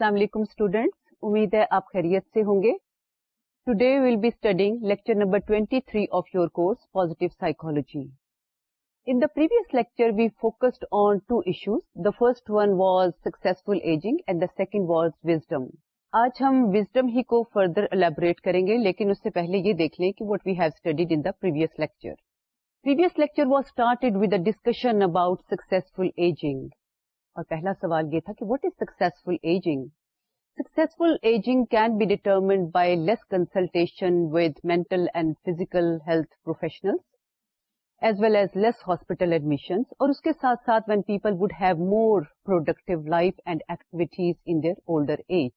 السلام علیکم اسٹوڈینٹس امید ہے آپ خیریت سے ہوں گے today will we'll be lecture number twenty three of your course psychology in the previous lecture we focused on two issues the first one was successful ageing and the second was wisdom آج ہم wisdom ہی کو further elaborate کریں گے لیکن اس سے پہلے یہ دیکھ لیں کہ what we have studied in the previous lecture we started discussion about successful ageing اور پہلا سوال یہ تھا کہ what is successful ageing successful ageing can be determined by less consultation with mental and physical health professional as well as less hospital admission اور اس کے ساتھ ساتھ when people would have more productive life and activities in their older age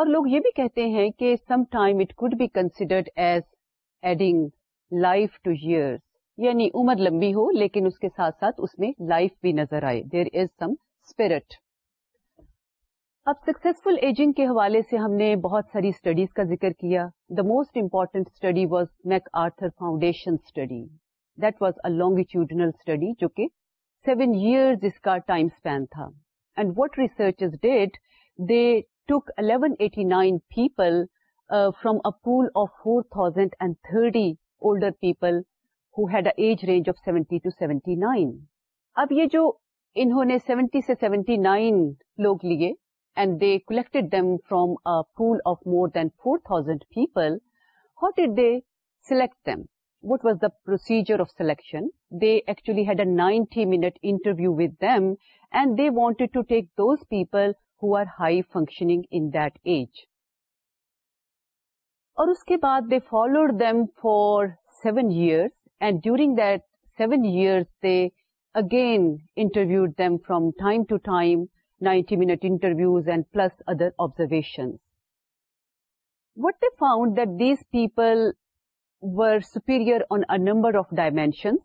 اور لوگ یہ بھی کہتے ہیں کہ some time it could be considered as adding life to years یعنی عمر لمبی ہو لیکن اس کے ساتھ ساتھ اس میں لائف بھی نظر آئے there is some spirit of successful ageing کے حوالے سے ہم نے بہت ساری اسٹڈیز کا ذکر کیا the most important study was MacArthur foundation study that was a longitudinal study جو کہ سیون ایئرز اس کا ٹائم اسپین تھا and what research is did they took eleven eighty nine people from of four thousand and thirty older people had a age range of seventy two seventy nine اب یہ جو seventy سے seventy nine لوگ لیے and they collected them from pool of more than four thousand people how did they select them what was the procedure of selection they actually had a ninety minute interview with them and they wanted to take those people who are high functioning in that age اور اس کے بعد they followed them for seven years and during that seven years they again interview them from time to time nineteen what they found that these people appear on a number of dimensions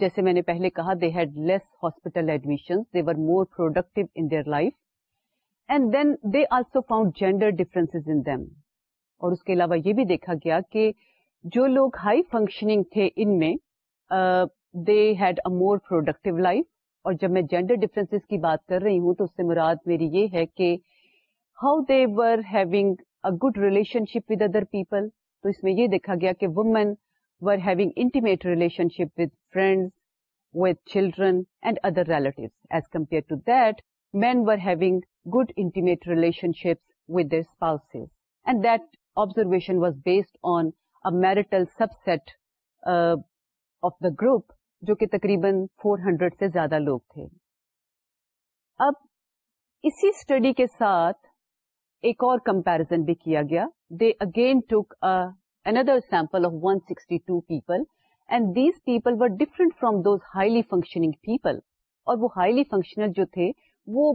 جیسے میں نے پہلے کہا they had less hospital admission they were more productive their life and then they also found gender difference in them اور اس کے علاوہ یہ بھی دیکھا گیا کہ جو لوگ ہائی فنکشننگ تھے ان میں they had a more productive life اور جب میں جینڈر ڈفرینس کی بات کر رہی ہوں تو اس سے مراد میری یہ ہے کہ how they were having a good relationship with other people تو اس میں یہ دیکھا گیا کہ women were having intimate relationship with friends with children and other relatives as compare to were having good intimate relationships with their spouse and that observation was based on marital subset of the group جو کہ تقریباً 400 سے زیادہ لوگ تھے اب اسی study کے ساتھ ایک اور کمپیرزن بھی کیا گیا they again took another sample of one sixty two people and these people were different from those highly functioning people اور وہ ہائیلی فنکشنل جو تھے وہ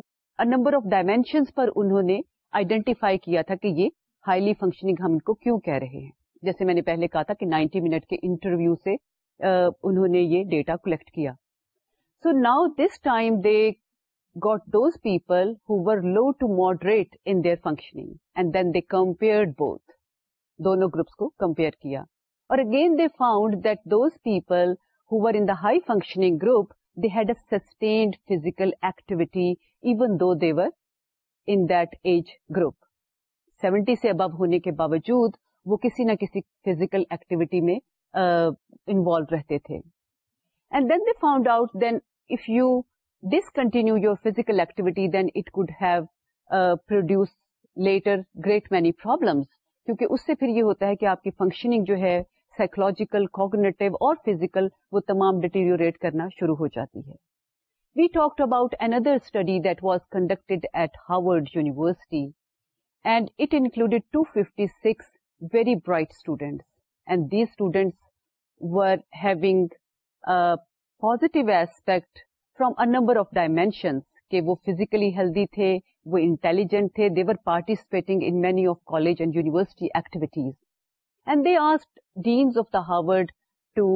نمبر آف ڈائمینشنس پر انہوں نے آئیڈینٹیفائی کیا تھا کہ یہ ہائیلی فنکشننگ ہم ان کو کیوں کہہ رہے ہیں جیسے میں نے پہلے کہا تھا کہ نائنٹی منٹ کے انٹرویو سے uh, انہوں نے یہ ڈیٹا کلیکٹ کیا so now this time they got those people who were low to moderate in their functioning and then they compare both دونوں گروپس کو کمپیئر کیا اور again they found that those people who were in the high functioning group they had a sustained physical activity even though they were in that age group 70 se above hone ke bawajood وہ کسی نہ کسی physical activity میں involve uh, رہتے تھے and then they found out then if you discontinue your physical activity then it could have produce later great many problems کیونکہ اس سے پھر یہ ہوتا ہے کہ آپ کی فنکشننگ جو ہے سائیکولوجیکل کوگنیٹو اور فزیکل وہ تمام ڈیٹیریوریٹ کرنا شروع ہو جاتی ہے we talked about another study that was conducted at Harvard University and it included two fifty six very bright students and these students positive aspect from of dimensions کہ وہ فزیکلی ہیلدی تھے وہ intelligent تھے they were participating in many of college and university activities and they آرسٹ deans of the Harvard to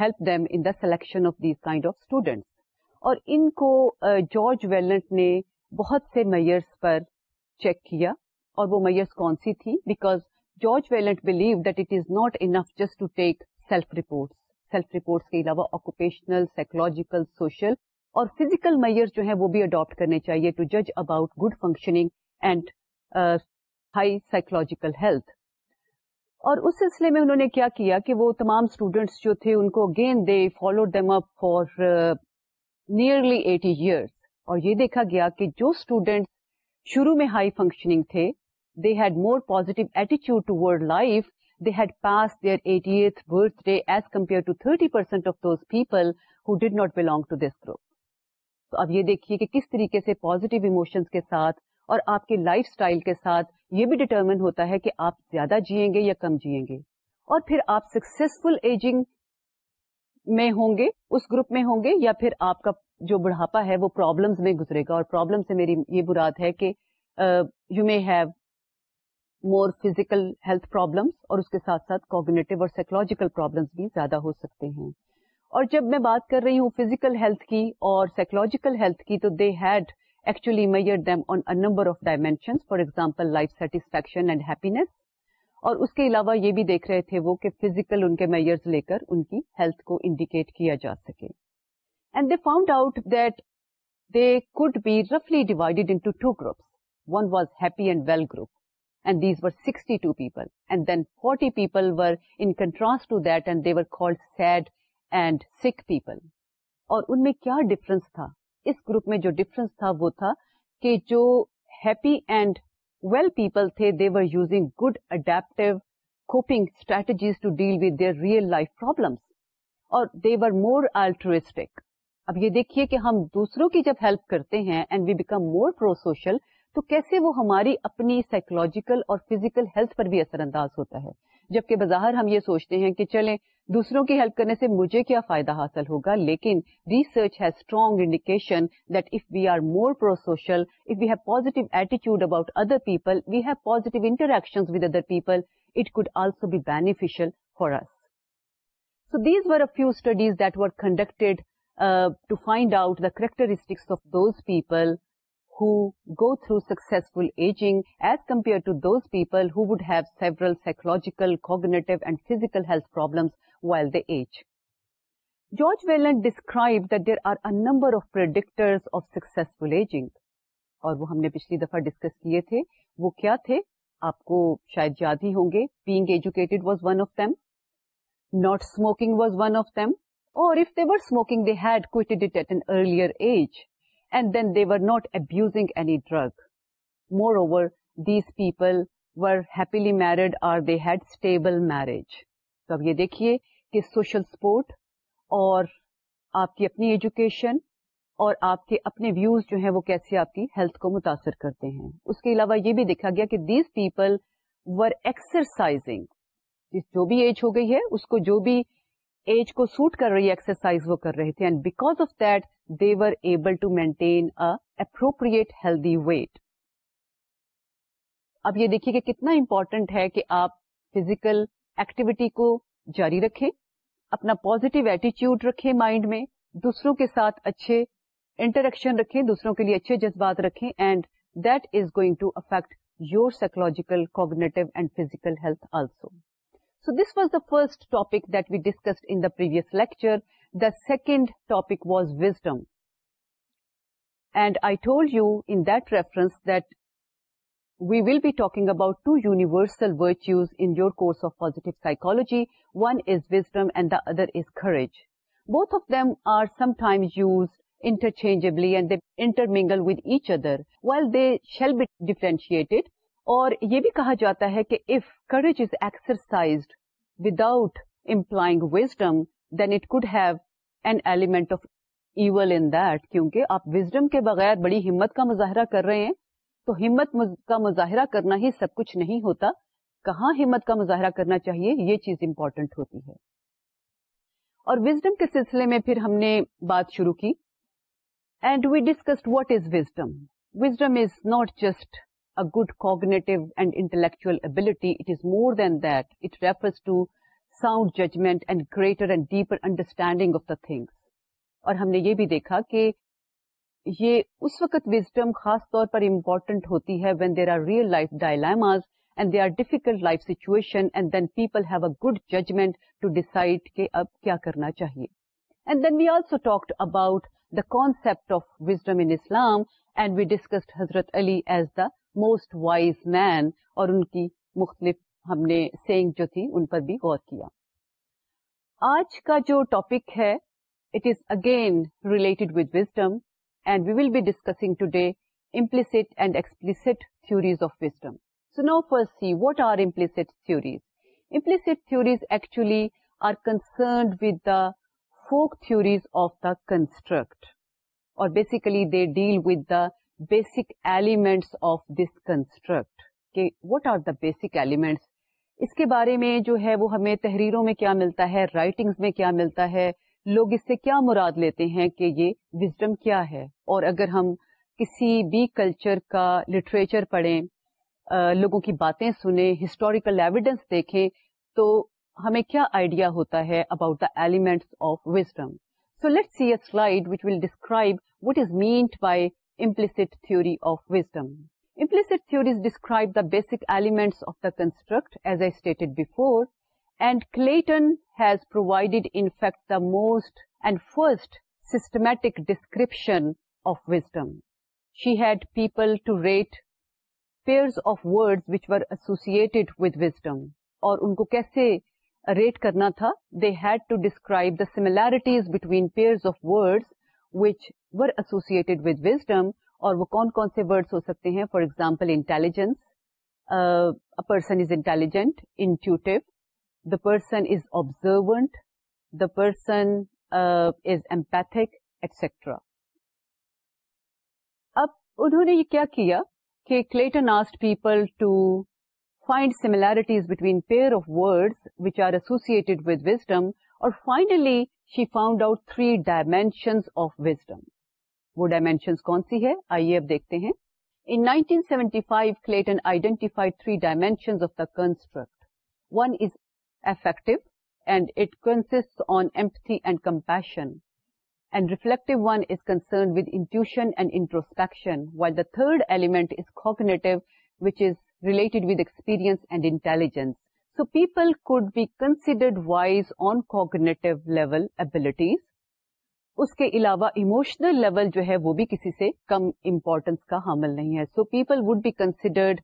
help them in the selection of these kind of students اور ان کو George Vaillant نے بہت سے measures پر check کیا اور وہ میئرس کون سی تھی because George Vaillant believe that it is not enough just to take self reports self reports کے علاوہ آکوپیشنل سائیکولوجیکل سوشل اور فیزیکل میئر جو ہے وہ بھی اڈاپٹ کرنے چاہیے ٹو جج about good functioning and high psychological health اور اس سلسلے میں انہوں نے کیا کیا کہ وہ تمام اسٹوڈینٹس جو تھے ان کو again they follow them up for nearly eighty years اور یہ دیکھا گیا کہ جو اسٹوڈینٹس شروع میں ہائی فنکشننگ تھے they had more positive ایٹیچیوڈ toward life they had pass their eighty birthday as compare تو اب یہ دیکھیے کہ کس طریقے سے پوزیٹیو ایموشنس کے ساتھ اور آپ کے لائف اسٹائل کے ساتھ یہ بھی ڈیٹرمن ہوتا ہے کہ آپ زیادہ جیئیں گے یا کم جیئیں گے اور پھر آپ سکسیسفل ایجنگ میں ہوں گے اس گروپ میں ہوں گے یا پھر آپ کا جو بڑھاپا ہے وہ پرابلمس میں گزرے گا اور پرابلم سے میری یہ براد ہے کہ you may have more physical health problems اور اس کے ساتھ ساتھ کوگنیٹو اور سائیکولوجیکل پرابلمس بھی زیادہ ہو سکتے ہیں اور جب میں بات کر رہی ہوں فزیکل ہیلتھ کی اور سائیکولوجیکل ہیلتھ کی تو they had actually measure them on number of dimension for example life satisfaction and happiness اور اس کے علاوہ یہ بھی دیکھ رہے تھے وہ کہ فزیکل ان کے میئرز لے کر ان کی ہیلتھ کو انڈیکیٹ کیا جا سکے and they found out that they could be رفلی divided into two groups one was happy and well group جو ڈیس تھا وہ تھا کہ جو ہیپی اینڈ ویل پیپل تھے good adaptive coping strategies to deal with their real life problem اور they were more altruistic اب یہ دیکھیے کہ ہم دوسروں کی جب ہیلپ کرتے ہیں تو کیسے وہ ہماری اپنی سائیکولوجیکل اور فزیکل ہیلتھ پر بھی اثر انداز ہوتا ہے جبکہ بظاہر ہم یہ سوچتے ہیں کہ چلیں دوسروں کی ہیلپ کرنے سے مجھے کیا فائدہ حاصل ہوگا لیکن research has strong indication that we we are more prosocial if have ایٹیچیوڈ about other people we have positive interaction with other people it could also be beneficial for so these were a few studies that conducted to find out the characteristics of those people who go through successful aging as compared to those people who would have several psychological, cognitive and physical health problems while they age. George Wayland described that there are a number of predictors of successful aging. اور وہ ہم نے پچھلی دفعہ discuss کیے تھے وہ کیا تھے آپ کو شاید یاد ہی ہوں گے being educated was one of them not smoking was one of them اور if they were smoking they had quitted it at an earlier age and then they were not abusing moreover married or they had stable marriage تو اب یہ دیکھیے کہ social support اور آپ کی اپنی ایجوکیشن اور آپ کے اپنے ویوز جو ہیں وہ کیسے آپ کی ہیلتھ کو متاثر کرتے ہیں اس کے علاوہ یہ بھی دیکھا گیا کہ دیز پیپل ور ایکسرسائزنگ جو بھی ایج ہو گئی ہے اس کو جو بھی ایج کو سوٹ کر رہی ایکسرسائز وہ کر رہے تھے and because of that they were able to maintain appropriate healthy weight اب یہ دیکھیے کہ کتنا امپورٹنٹ ہے کہ آپ فزیکل ایکٹیویٹی کو جاری رکھیں اپنا پوزیٹو ایٹیچیوڈ رکھیں مائنڈ میں دوسروں کے ساتھ اچھے انٹریکشن رکھیں دوسروں کے لیے اچھے جذبات رکھیں and that is going to affect your psychological cognitive and physical health also So this was the first topic that we discussed in the previous lecture. The second topic was wisdom. And I told you in that reference that we will be talking about two universal virtues in your course of positive psychology. One is wisdom and the other is courage. Both of them are sometimes used interchangeably and they intermingle with each other. While they shall be differentiated, اور یہ بھی کہا جاتا ہے کہ if is is exercised without employing wisdom then it have have an element of in that کیونکہ آپ wisdom کے بغیر بڑی ہمت کا مظاہرہ کر رہے ہیں تو ہمت کا مظاہرہ کرنا ہی سب کچھ نہیں ہوتا کہاں ہمت کا مظاہرہ کرنا چاہیے یہ چیز امپورٹنٹ ہوتی ہے اور وزڈم کے سلسلے میں پھر ہم نے بات شروع کی and we discussed what is wisdom wisdom is not just a good cognitive and intellectual ability. It is more than that. It refers to sound judgment and greater and deeper understanding of the things. اور ہم نے یہ بھی دیکھا کہ یہ اس وقت wisdom خاص طور پر امپورٹنٹ ہوتی ہے when there are real life dilemmas and they are difficult life situation and then people have a good judgement to decide کہ اب کیا کرنا چاہیے and then we also talked about the concept of wisdom in Islam and we discussed Hazrat Ali as the most wise man اور ان کی مختلف ہم نے سینگ جو تھی ان پر بھی غور کیا آج کا جو ٹاپک ہے it is again relating today implicit and explicit theories of wisdom so now first see what are theories implicit theories actually are concerned with the folk theories of the construct اور basically they deal with the basic elements of this construct کہ what are the basic elements اس کے بارے میں جو ہے وہ ہمیں تحریروں میں کیا ملتا ہے رائٹنگز میں کیا ملتا ہے لوگ اس سے کیا مراد لیتے ہیں کہ یہ وزڈم کیا ہے اور اگر ہم کسی بھی کلچر کا لٹریچر پڑھیں لوگوں کی باتیں سنیں ہسٹوریکل ایویڈینس دیکھیں تو ہمیں کیا آئیڈیا ہوتا ہے about the elements of wisdom so let see a slide which will describe what is meant by implicit theory of wisdom. Implicit theories describe the basic elements of the construct as I stated before and Clayton has provided in fact the most and first systematic description of wisdom. She had people to rate pairs of words which were associated with wisdom اور ان کو کیسے rate کرنا تھا they had to describe the similarities between pairs of words which associated with wisdom اور وہ کون کون سے ورڈس ہو سکتے ہیں for example intelligence person is intelligent intuitive the person is observe the person is empathic etcetera اب انہوں نے یہ کیا کیا کہ Clayton asked people to find similarities between pair of words which are associated with wisdom اور finally she found out three dimensions of wisdom وہ dimensions کون سی ہے آئیے اب دیکھتے ہیں third element is cognitive which is related with experience and intelligence so people could be considered wise on cognitive level abilities اس کے علاوہ اموشنل لیول جو ہے وہ بھی کسی سے کم امپورٹینس کا حامل نہیں ہے so people would be considered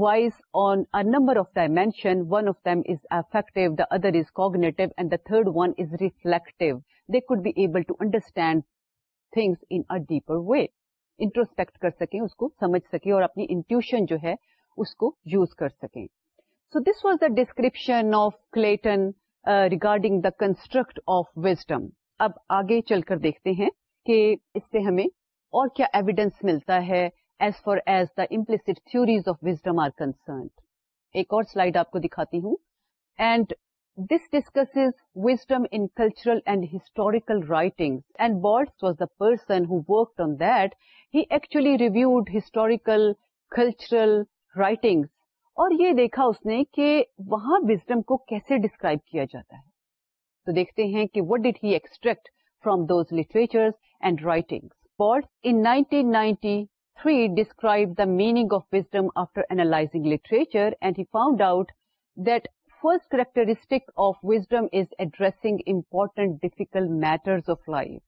wise on a number of dimension one of them is affective the other is cognitive and the third one is reflective they could be able to understand things in deeper way introspect کر سکیں اس کو سمجھ سکیں اور اپنی intuition جو ہے اس کو یوز کر سکیں so this was the description of Clayton regarding the construct of wisdom اب آگے چل کر دیکھتے ہیں کہ اس سے ہمیں اور کیا ایویڈینس ملتا ہے ایز فار ایز دا داپلیس تھوریز وزڈم آر کنسرنڈ ایک اور سلائڈ آپ کو دکھاتی ہوں and this discuss wisdom in cultural and historical writing and blood was the person who worked on that he actually reviewed historical cultural writing اور یہ دیکھا اس نے کہ وہاں وزڈم کو کیسے ڈسکرائب کیا جاتا ہے تو دیکھتے ہیں کہ what did he extract from those literatures and writing in in 1993 described describe the meaning of wisdom after analyzing literature and he found out that first characteristic of wisdom is addressing difficult matters matters of life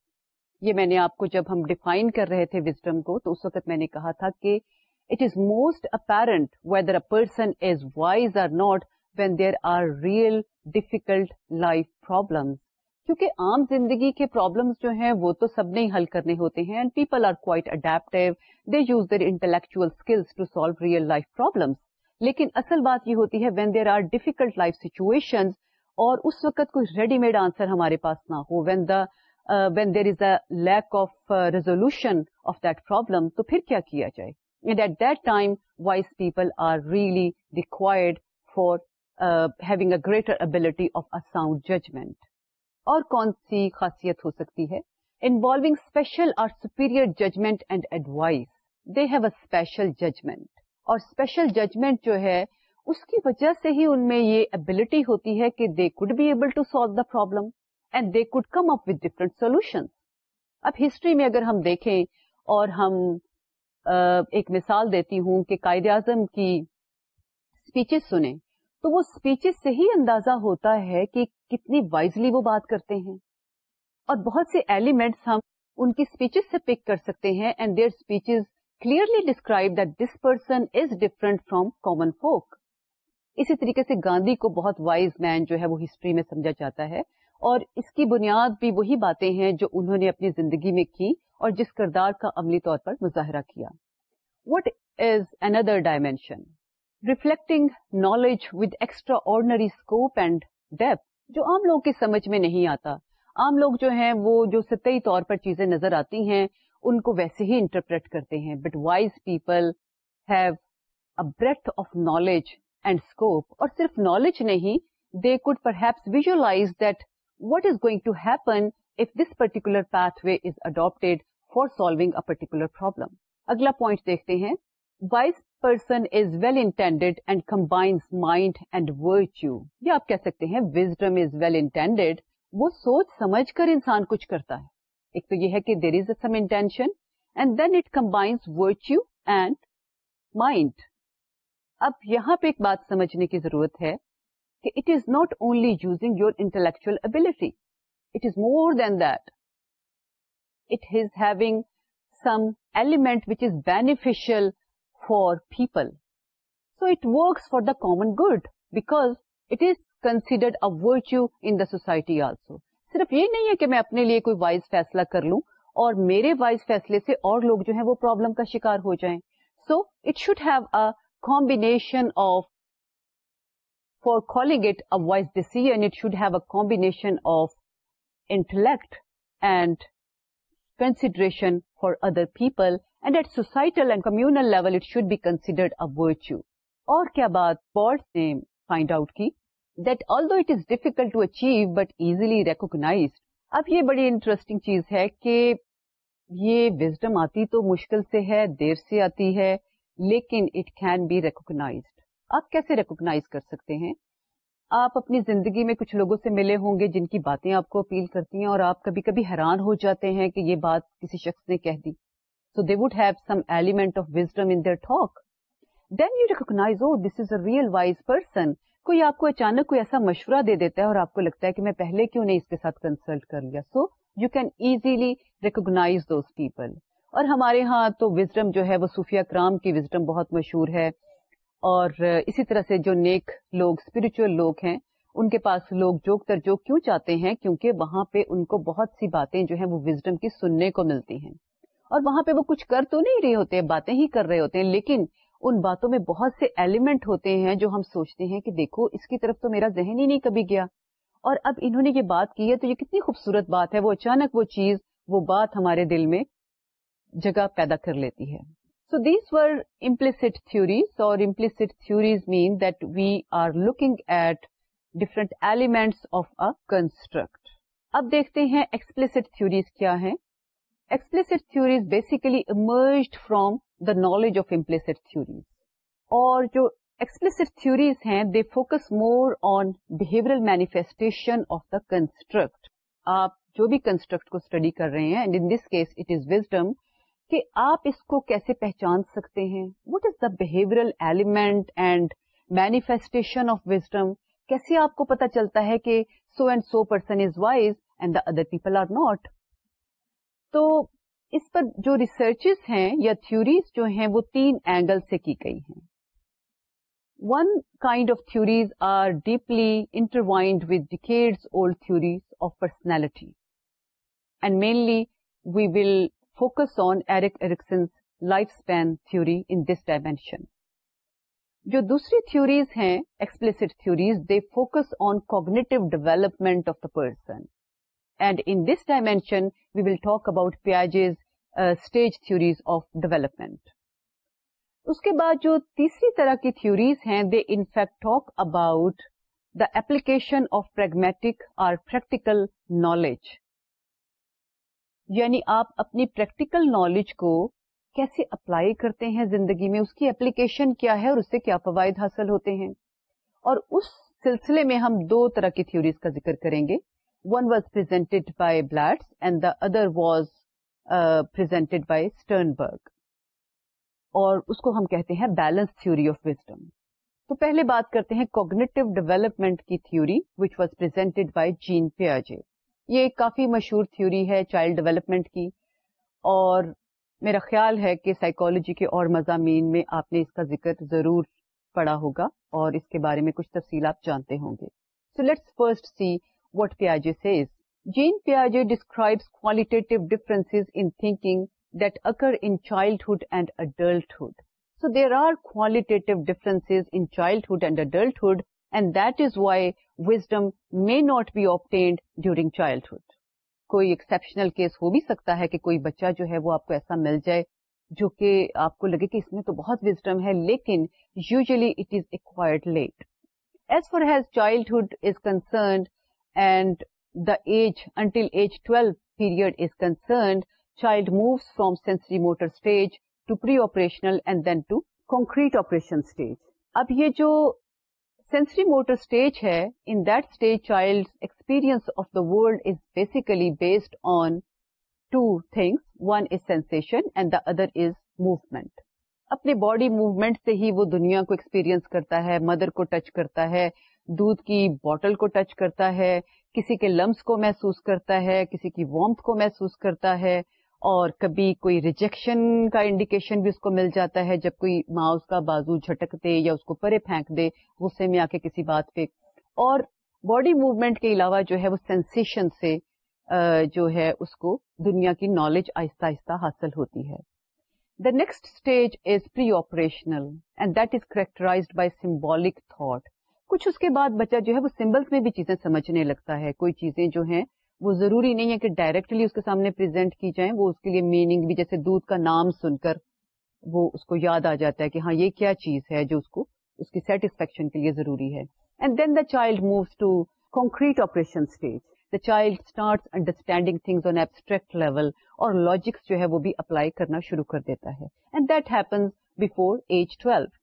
یہ میں نے آپ کو جب ہم define کر رہے تھے وزڈم کو تو اس وقت میں نے کہا تھا کہ it is most apparent whether a person is wise or not when there are real difficult life problems. کیونکہ عام زندگی کے پرابلمس جو ہیں وہ تو سب نے ہی حل کرنے ہوتے ہیں and people are quite adaptive they use their intellectual skills to solve real life problems لیکن اصل بات یہ ہوتی ہے when there are difficult life situation اور اس وقت کوئی ریڈی میڈ آنسر ہمارے پاس نہ ہو when the when there is a lack of resolution of that problem تو پھر کیا جائے and at that time wise people are really required for having a greater ability of a sound judgment اور کون سی خاصیت ہو سکتی ہے انوالوگ اسپیشل اور superior judgment and advice they have a special judgment اور اسپیشل ججمنٹ جو ہے اس کی وجہ سے ہی ان میں یہ ابلٹی ہوتی ہے کہ they could be able to solve the problem and they could come up with different solution اب ہسٹری میں اگر ہم دیکھیں اور ہم ایک مثال دیتی ہوں کہ قائد اعظم کی اسپیچز سنیں تو وہ اسپیچز سے ہی اندازہ ہوتا ہے کہ کتنی وائزلی وہ بات کرتے ہیں اور بہت سے ایلیمنٹس ہم ان کی اسپیچز سے پک کر سکتے ہیں and their speeches clearly describe that this person is different from common folk اسی طریقے سے گاندھی کو بہت وائز مین جو ہے وہ ہسٹری میں سمجھا جاتا ہے اور اس کی بنیاد بھی وہی باتیں ہیں جو انہوں نے اپنی زندگی میں کی اور جس کردار کا عملی طور پر مظاہرہ کیا what is another dimension reflecting knowledge with extraordinary scope and deep جو عام لوگ کی سمجھ میں نہیں آتا عام لوگ جو ہیں وہ جو سطحی طور پر چیزیں نظر آتی ہیں ان کو ویسے ہی انٹرپریٹ کرتے ہیں but wise people have breadth of knowledge and scope اور صرف نالج نہیں they could perhaps visualize that what is going to happen if this particular path way is adapted for particular problem اگلا point دیکھتے ہیں wise person intended and combines mind and virtue یا آپ کہہ سکتے ہیں وہ سوچ سمجھ کر انسان کچھ کرتا ہے ایک تو یہ ہے کہ دیر از اے سم انٹینشنڈ اب یہاں پہ ایک بات سمجھنے کی ضرورت ہے کہ it is not only using your intellectuality it is more than this having some element which is beneficial for people so it works for the common good because it is considered a virtue in the society also صرف یہ نہیں ہے کہ میں اپنے لیے کوئی wise فیصلہ کر لوں اور میرے وائز فیصلے سے اور لوگ جو ہیں وہ پرابلم کا شکار ہو جائیں so it should have a combination of for calling it a wise decision it should have a combination of intellect and consideration for other people and at societal کیا بات but easily but easily yeh اب یہ بڑی interesting چیز ہے کہ یہ تو مشکل سے ہے دیر سے آتی ہے لیکن اٹ کین بی ریکوگنائزڈ آپ کیسے ریکوگنائز کر سکتے ہیں آپ اپنی زندگی میں کچھ لوگوں سے ملے ہوں گے جن کی باتیں آپ کو اپیل کرتی ہیں اور آپ کبھی کبھی حیران ہو جاتے ہیں کہ یہ بات کسی شخص نے کہہ دی so element of some element their talk then you recognize oh this is a real wise person کوئی آپ کو اچانک کوئی ایسا مشورہ دے دیتا ہے اور آپ کو لگتا ہے کہ میں پہلے کیوں نہیں اس کے ساتھ کنسلٹ کر لیا so you can easily those people اور ہمارے ہاں تو وزڈم جو ہے وہ صوفیہ کرام کی وزڈم بہت مشہور ہے اور اسی طرح سے جو نیک لوگ اسپرچل لوگ ہیں ان کے پاس لوگ جوک جوک تر کیوں چاہتے ہیں کیونکہ وہاں پہ ان کو بہت سی باتیں جو ہیں وہ وزڈم کی سننے کو ملتی ہیں اور وہاں پہ وہ کچھ کر تو نہیں رہے ہوتے باتیں ہی کر رہے ہوتے ہیں لیکن ان باتوں میں بہت سے ایلیمنٹ ہوتے ہیں جو ہم سوچتے ہیں کہ دیکھو اس کی طرف تو میرا ذہن ہی نہیں کبھی گیا اور اب انہوں نے یہ بات کی ہے تو یہ کتنی خوبصورت بات ہے وہ اچانک وہ چیز وہ بات ہمارے دل میں جگہ پیدا کر لیتی ہے سو دیس امپلسٹ تھوریز اور implicit theories mean that we are looking at different element of a construct اب دیکھتے ہیں ایکسپلسٹ تھوریز کیا ہیں explicit theories basically emerged from the knowledge of implicit theories اور جو ایکسپلسٹ تھوریز ہیں they focus more on behavioral manifestation of the construct آپ جو بھی کنسٹرکٹ کو اسٹڈی کر رہے ہیں and in this case it is wisdom کہ آپ اس کو کیسے پہچان سکتے ہیں what is the behavioral element and manifestation of wisdom کیسے آپ کو پتا چلتا ہے کہ so and so person is wise and the other people are not تو اس پر جو ریسرچ ہیں یا تھیوریز جو ہیں وہ تین اینگل سے کی گئی ہیں one kind of theories are deeply intertwined with old theories of personality and mainly we will focus on Erik Erikson's life span theory in this dimension جو دوسری تھیوریز ہیں explicit theories they focus on cognitive development of the person and in this dimension we will talk about Piaget's stage theories of development اس کے بعد جو تیسری طرح کی theories ہیں they in fact talk about the application of pragmatic اور practical knowledge یعنی آپ اپنی پریکٹیکل نالج کو کیسے اپلائی کرتے ہیں زندگی میں اس کی اپلیکیشن کیا ہے اور اس سے کیا فوائد حاصل ہوتے ہیں اور اس سلسلے میں ہم دو طرح کی تھیوریز کا ذکر کریں گے one was uh, Sternberg. Other was کو ہم کہتے ہیں بیلنس آف وزڈم تو پہلے بات کرتے ہیں کوگنیٹو ڈیولپمنٹ کی تھیوری وچ واز پر کافی مشہور تھیوری ہے چائلڈ ڈیولپمنٹ کی اور میرا خیال ہے کہ سائیکولوجی کے اور مضامین میں آپ نے اس کا ذکر ضرور پڑا ہوگا اور اس کے بارے میں کچھ تفصیل آپ جانتے ہوں گے so let's first see what Piaget says. Jean Piaget describes qualitative differences in thinking that occur in childhood and adulthood. So there are qualitative differences in childhood and adulthood and that is why wisdom may not be obtained during childhood. کوئی exceptional case ہو بھی سکتا ہے کہ کوئی بچہ جو ہے وہ آپ کو ایسا مل جائے جو کہ آپ کو لگے کہ اس میں تو بہت وزڈم ہے لیکن usually it is acquired late as far as childhood is concerned and the age until age twelve period is concerned child moves from sensory motor stage to pre operational then to concrete operation stage اب یہ جو sensory motor stage ہے in child's experience of the world is basically based on two things one is sensation and the other is movement اپنے body movement سے ہی وہ دنیا کو ایکسپیرینس کرتا ہے مدر کو ٹچ کرتا ہے دودھ کی بوٹل کو ٹچ کرتا ہے کسی کے لمس کو محسوس کرتا ہے کسی کی وارمتھ کو محسوس کرتا ہے اور کبھی کوئی ریجیکشن کا انڈیکیشن بھی اس کو مل جاتا ہے جب کوئی ماں اس کا بازو جھٹک دے یا اس کو پرے پھینک دے غصے میں آ کے کسی بات پہ اور باڈی موومنٹ کے علاوہ جو ہے وہ سینسیشن سے جو ہے اس کو دنیا کی نالج آہستہ آہستہ حاصل ہوتی ہے the next stage is pre operational and that is characterized by symbolic thought کچھ اس کے بعد بچہ جو ہے وہ سمبلس میں بھی چیزیں سمجھنے لگتا ہے کوئی چیزیں جو ہیں وہ ضروری نہیں ہے کہ ڈائریکٹلی اس کے سامنے پرزینٹ کی جائیں وہ اس کے لیے میننگ بھی جیسے دودھ کا نام سن کر وہ اس کو یاد آ جاتا ہے کہ ہاں یہ کیا چیز ہے جو اس کو اس کی سیٹسفیکشن کے لیے ضروری ہے and then the child move to concrete operation stage the child start understanding things on abstract level اور لاجکس جو ہے وہ بھی اپلائی کرنا شروع کر دیتا ہے and that happens before age twelve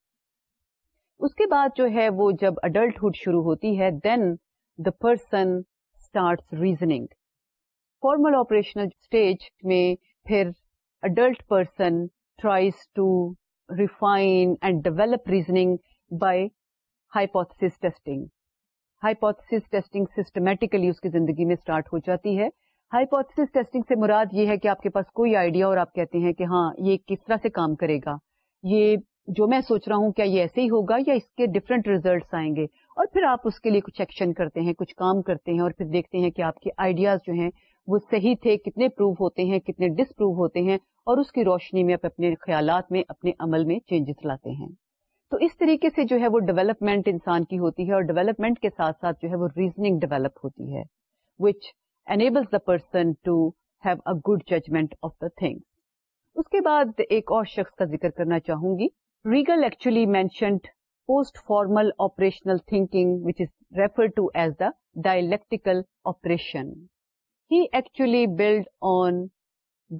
اس کے بعد جو ہے وہ جب اڈلٹہڈ شروع ہوتی ہے then the person start reasoning formal operational stage میں پھر adult person to refine and develop by testing testing systematically اس کی زندگی میں اسٹارٹ ہو جاتی ہے ہائیپوتھس ٹیسٹنگ سے مراد یہ ہے کہ آپ کے پاس کوئی آئیڈیا اور آپ کہتے ہیں کہ ہاں یہ کس طرح سے کام کرے گا یہ جو میں سوچ رہا ہوں کیا یہ ایسے ہی ہوگا یا اس کے ڈفرینٹ ریزلٹس آئیں گے اور پھر آپ اس کے لیے کچھ ایکشن کرتے ہیں کچھ کام کرتے ہیں اور پھر دیکھتے ہیں کہ آپ کے آئیڈیاز جو ہیں وہ صحیح تھے کتنے پروو ہوتے ہیں کتنے پروو ہوتے ہیں اور اس کی روشنی میں آپ اپنے خیالات میں اپنے عمل میں چینجز لاتے ہیں تو اس طریقے سے جو ہے وہ ڈیولپمنٹ انسان کی ہوتی ہے اور ڈیولپمنٹ کے ساتھ ساتھ جو ہے وہ ریزننگ ڈیولپ ہوتی ہے which enables the person to have a good judgment of the things اس کے بعد ایک اور شخص کا ذکر کرنا چاہوں گی Riegel actually mentioned post formal operational thinking which is referred to as the dialectical operation he actually build on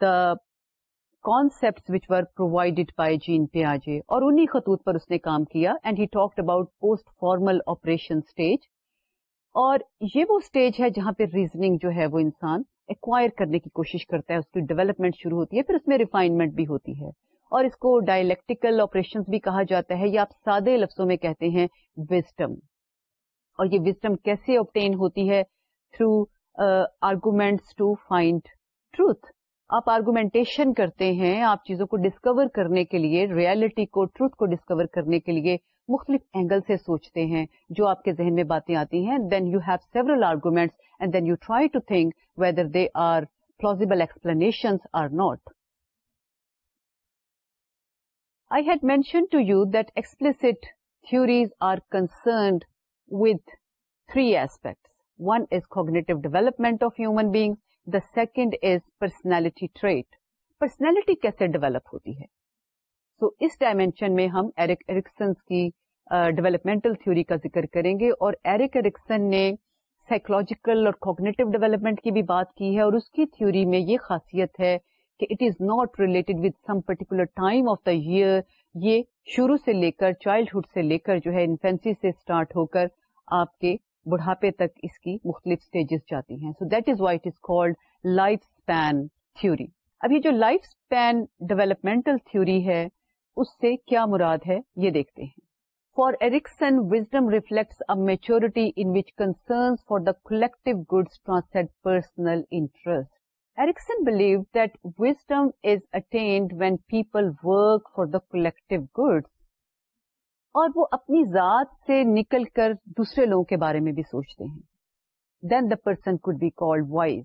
the concept which were provided by Jean پیاجے اور انہیں خطوط پر اس نے کام کیا and he talked about post formal operation stage اور یہ وہ اسٹیج ہے جہاں پہ ریزنگ جو ہے وہ انسان ایکوائر کرنے کی کوشش کرتا ہے اس کی ڈیولپمنٹ شروع ہوتی ہے پھر اس میں ریفائنمنٹ بھی ہوتی ہے اور اس کو ڈائلیکٹیکل آپریشن بھی کہا جاتا ہے یا آپ سادے لفظوں میں کہتے ہیں وزڈم اور یہ وزڈم کیسے آپٹین ہوتی ہے through arguments to find truth آپ آرگومینٹیشن کرتے ہیں آپ چیزوں کو ڈسکور کرنے کے لیے ریالٹی کو ٹروتھ کو ڈسکور کرنے کے لیے مختلف اینگل سے سوچتے ہیں جو آپ کے ذہن میں باتیں آتی ہیں then you have several arguments and then you try to think whether they are plausible explanation or not I had mention to you that explicit theories are concerned with three aspects one is cognitive development of human beings the second is personality trait personality کیسے develop ہوتی ہے so اس dimension میں ہم Erik Erikson's کی developmental theory کا ذکر کریں گے اور ایرک ایڈکسن نے سائیکولوجیکل اور کوگنیٹو ڈیولپمنٹ کی بھی بات کی ہے اور اس کی تھوری میں یہ خاصیت ہے کہ it is not related with some particular time of the year یہ شروع سے لے کر چائلڈہڈ سے لے کر جو ہے انفینسی سے اسٹارٹ ہو کر آپ کے بڑھاپے تک اس کی مختلف اسٹیجز جاتی ہیں so that is why it life span theory یہ جو لائف اسپین ڈیولپمنٹل تھیوری ہے اس سے کیا مراد ہے یہ دیکھتے ہیں for Erikson wisdom reflects a in which concerns for the collective goods transcend personal interest Erickson believed that wisdom is attained when people work for the collective اور وہ اپنی ذات سے نکل کر دوسرے لوگوں کے بارے میں بھی سوچتے ہیں then the person could be called wise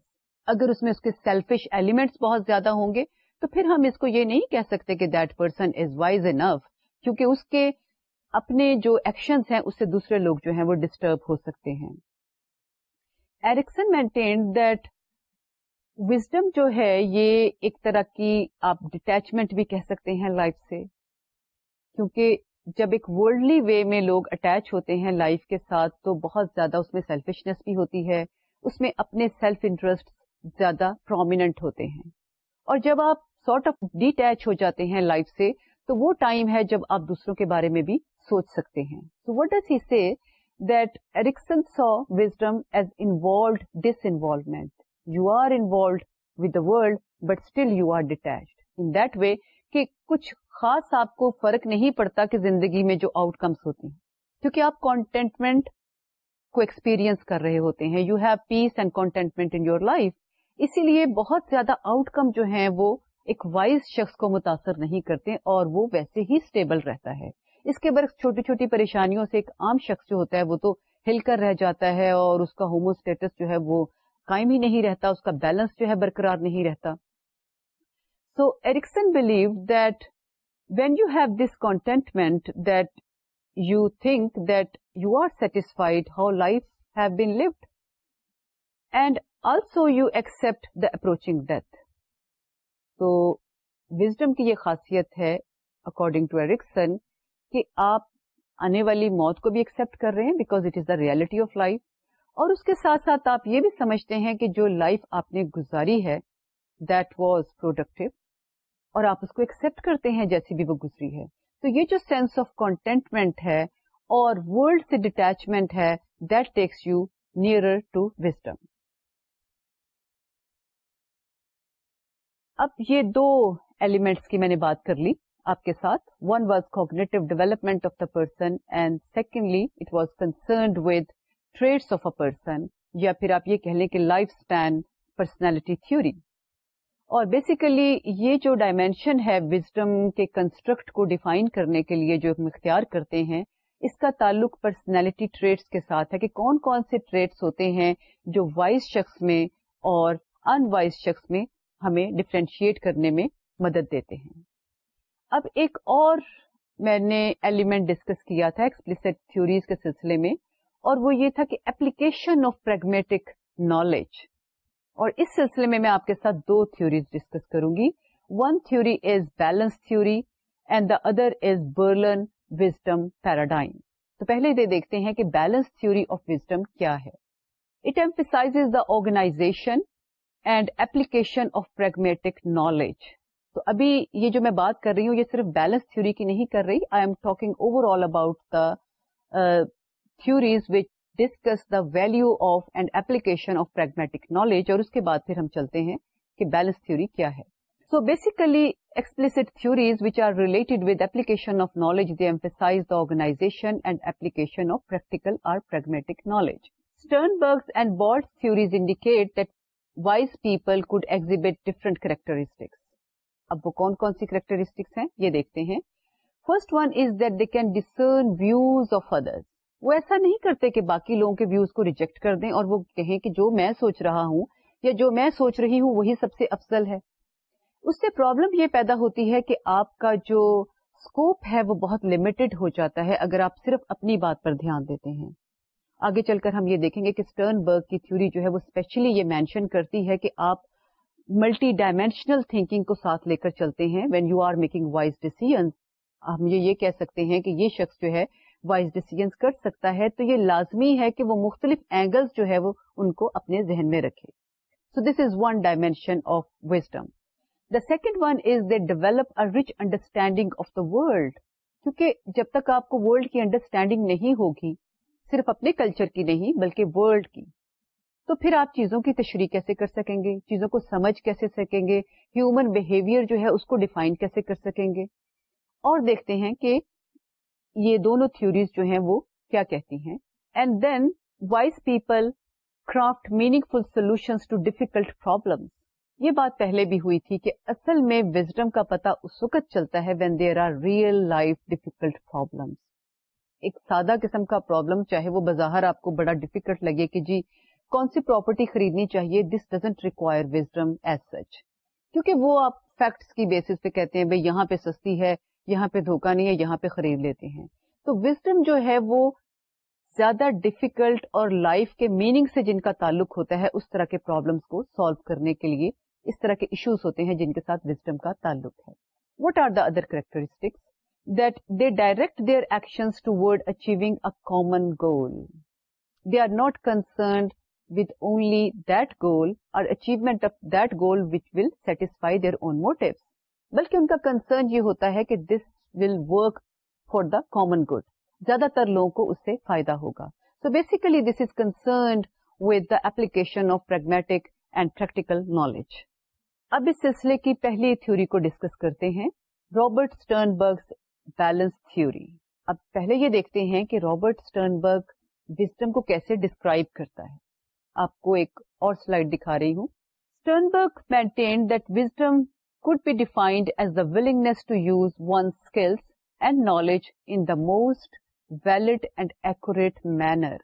اگر اس میں اس کے سیلفش ایلیمنٹس بہت زیادہ ہوں گے تو پھر ہم اس کو یہ نہیں کہہ سکتے کہ that person is wise enough کیونکہ اس کے اپنے جو ایکشنز ہیں اس سے دوسرے لوگ جو ہیں وہ ڈسٹرب ہو سکتے ہیں ایرکسن دیٹ وزڈم جو ہے یہ ایک طرح کی آپ ڈٹیچمنٹ بھی کہہ سکتے ہیں لائف سے کیونکہ جب ایک ورلڈلی وے میں لوگ اٹیچ ہوتے ہیں لائف کے ساتھ تو بہت زیادہ اس میں سیلفشنس بھی ہوتی ہے اس میں اپنے سیلف انٹرسٹ زیادہ پرومیننٹ ہوتے ہیں اور جب آپ سارٹ آف ڈیٹیچ ہو جاتے ہیں لائف سے تو وہ ٹائم ہے جب آپ دوسروں کے بارے میں بھی سوچ سکتے ہیں سو what does he say that Erikson so wisdom is involved disinvolvement you are involved with the world but still you are detached in that way کہ کچھ خاص آپ کو فرق نہیں پڑتا کہ زندگی میں جو آؤٹ کمس ہوتی ہیں کیونکہ آپ کانٹینٹمنٹ کو ایکسپیرئنس کر رہے ہوتے ہیں you have peace and contentment in your life اسی لیے بہت زیادہ آؤٹ کم جو ہیں وہ ایک وائز شخص کو متاثر نہیں کرتے اور وہ ویسے ہی اسٹیبل رہتا ہے اس کے برعکس چھوٹی چھوٹی پریشانیوں سے ایک عام شخص جو ہوتا ہے وہ تو ہل کر رہ جاتا ہے اور اس کا ہومو اسٹیٹس جو ہے وہ قائم ہی نہیں رہتا اس کا بیلنس جو ہے برقرار نہیں رہتا so Erikson believe that when you have this contentment that you think that you are satisfied how life have been and also you accept the approaching death تو وزڈم کی یہ خاصیت ہے اکارڈنگ ٹو ایرکسن کہ آپ آنے والی موت کو بھی ایکسپٹ کر رہے ہیں because it is the reality of life اور اس کے ساتھ ساتھ آپ یہ بھی سمجھتے ہیں کہ جو لائف آپ نے گزاری ہے دیٹ واز پروڈکٹیو اور آپ اس کو ایکسپٹ کرتے ہیں جیسی بھی وہ گزری ہے تو یہ جو سینس آف کانٹینٹمنٹ ہے اور ولڈ سے ڈیٹیچمنٹ ہے that takes you to wisdom اب یہ دو ایلیمنٹس کی میں نے بات کر لی آپ کے ساتھ one was cognitive development of the person and secondly it was concerned with traits of a person یا پھر آپ یہ کہہ لیں کہ لائف اسٹین پرسنالٹی تھوری اور بیسیکلی یہ جو ڈائمینشن ہے وزڈم کے کنسٹرکٹ کو ڈیفائن کرنے کے لیے جو اختیار کرتے ہیں اس کا تعلق پرسنالٹی ٹریٹس کے ساتھ ہے کہ کون کون سے ٹریٹس ہوتے ہیں جو وائز شخص میں اور ان وائز شخص میں ہمیں ڈفرینشیٹ کرنے میں مدد دیتے ہیں اب ایک اور میں نے ایلیمنٹ ڈسکس کیا تھا تھیوریز کے سلسلے میں اور وہ یہ تھا کہ اپلیکیشن آف پریگمیٹک نالج اور اس سلسلے میں میں آپ کے ساتھ دو تھیوریز ڈسکس کروں گی one theory is balance theory and the other is Berlin wisdom paradigm تو پہلے دے دیکھتے ہیں کہ بیلنس آف وزڈم کیا ہے it emphasise the organisation and application pragmatic knowledge تو ابھی یہ جو میں بات کر رہی ہوں یہ صرف بیلنس تھیوری کی نہیں کر رہی I am talking overall about the theories which discuss the value of and application of pragmatic knowledge اور اس کے بعد پھر ہم چلتے ہیں کہ بیلنس تھیوری کیا ہے so basically explicit theories which are related with option of knowledge knowledge emphasise the organisation and application of practical or pragmatic knowledge Sternberg's and board theories indicate that wise people could exhibit different characteristics اب وہ کون کون سی characteristics ہیں یہ دیکھتے ہیں first one is that they can discern views of others وہ ایسا نہیں کرتے کہ باقی لوگوں کے ویوز کو ریجیکٹ کر دیں اور وہ کہیں کہ جو میں سوچ رہا ہوں یا جو میں سوچ رہی ہوں وہی سب سے افضل ہے اس سے پرابلم یہ پیدا ہوتی ہے کہ آپ کا جو اسکوپ ہے وہ بہت لمیٹڈ ہو جاتا ہے اگر آپ صرف اپنی بات پر دھیان دیتے ہیں آگے چل کر ہم یہ دیکھیں گے کہ اسٹرن برگ کی تھیوری جو ہے وہ اسپیشلی یہ مینشن کرتی ہے کہ آپ ملٹی ڈائمینشنل تھنکنگ کو ساتھ لے کر چلتے ہیں when you are making wise decisions ہم یہ کہہ سکتے ہیں کہ یہ شخص جو ہے وائز ڈیسیجنس کر سکتا ہے تو یہ لازمی ہے کہ وہ مختلف اینگل جو ہے وہ ان کو اپنے ذہن میں رکھے so this is one dimension of wisdom the second one is they develop a rich understanding of the world کیونکہ جب تک آپ کو ورلڈ کی انڈرسٹینڈنگ نہیں ہوگی صرف اپنے کلچر کی نہیں بلکہ ورلڈ کی تو پھر آپ چیزوں کی تشریح کیسے کر سکیں گے چیزوں کو سمجھ کیسے سکیں گے ہیومن بہیویئر جو ہے اس کو ڈیفائن کیسے کر سکیں گے اور دیکھتے ہیں کہ یہ دونوں تھیوریز جو ہیں وہ کیا کہتی ہیں and then wise people craft meaningful solutions یہ بات پہلے بھی ہوئی تھی کہ اصل میں وزڈم کا پتا اس وقت چلتا ہے when there are real life difficult problem ایک سادہ قسم کا پرابلم چاہے وہ بظاہر آپ کو بڑا ڈیفیکلٹ لگے کہ جی کون سی پراپرٹی خریدنی چاہیے this doesn't require wisdom as such کیونکہ وہ آپ فیکٹس کی بیسس پہ کہتے ہیں بھائی یہاں پہ سستی ہے یہاں پہ دھوکہ نہیں ہے یہاں پہ خرید لیتے ہیں تو وزڈم جو ہے وہ زیادہ ڈیفیکلٹ اور لائف کے میننگ سے جن کا تعلق ہوتا ہے اس طرح کے پرابلمس کو سالو کرنے کے لیے اس طرح کے ایشوز ہوتے ہیں جن کے ساتھ وزڈم کا تعلق ہے what are the other characteristics that they direct their actions toward achieving a common goal they are not concerned with only goal اور achievement that goal which will satisfy their own motives بلکہ ان کا concern یہ ہوتا ہے کہ this will work for the common good زیادہ تر لوگوں کو اس سے فائدہ ہوگا so basically this is concerned with the of and practical knowledge اب اس سلسلے کی پہلی تھیوری کو ڈسکس کرتے ہیں رابرٹ برگ بیلنس تھیوری اب پہلے یہ دیکھتے ہیں کہ رابرٹ اسٹرنبرگ وزڈم کو کیسے ڈسکرائب کرتا ہے آپ کو ایک اور سلائڈ دکھا رہی ہوں Sternberg maintain could be defined as the willingness to use one's skills and knowledge in the most valid and accurate manner.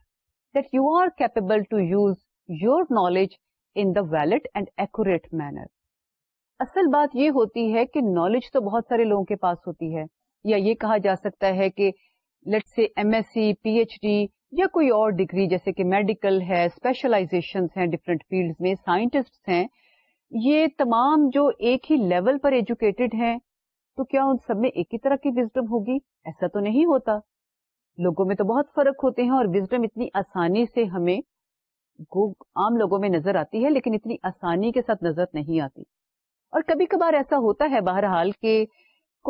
That you are capable to use your knowledge in the valid and accurate manner. اصل بات یہ ہوتی ہے کہ knowledge تو بہت سارے لوگوں کے پاس ہوتی ہے یا یہ کہا جا سکتا ہے کہ let say M S C P H D یا کوئی اور ڈگری جیسے کہ میڈیکل ہے اسپیشلائزیشن ہیں ڈفرینٹ فیلڈ میں سائنٹسٹ ہیں یہ تمام جو ایک ہی لیول پر ایجوکیٹڈ ہیں تو کیا ان سب میں ایک ہی طرح کی وزڈم ہوگی ایسا تو نہیں ہوتا لوگوں میں تو بہت فرق ہوتے ہیں اور وزڈم اتنی آسانی سے ہمیں عام لوگوں میں نظر آتی ہے لیکن اتنی آسانی کے ساتھ نظر نہیں آتی اور کبھی کبھار ایسا ہوتا ہے بہرحال کہ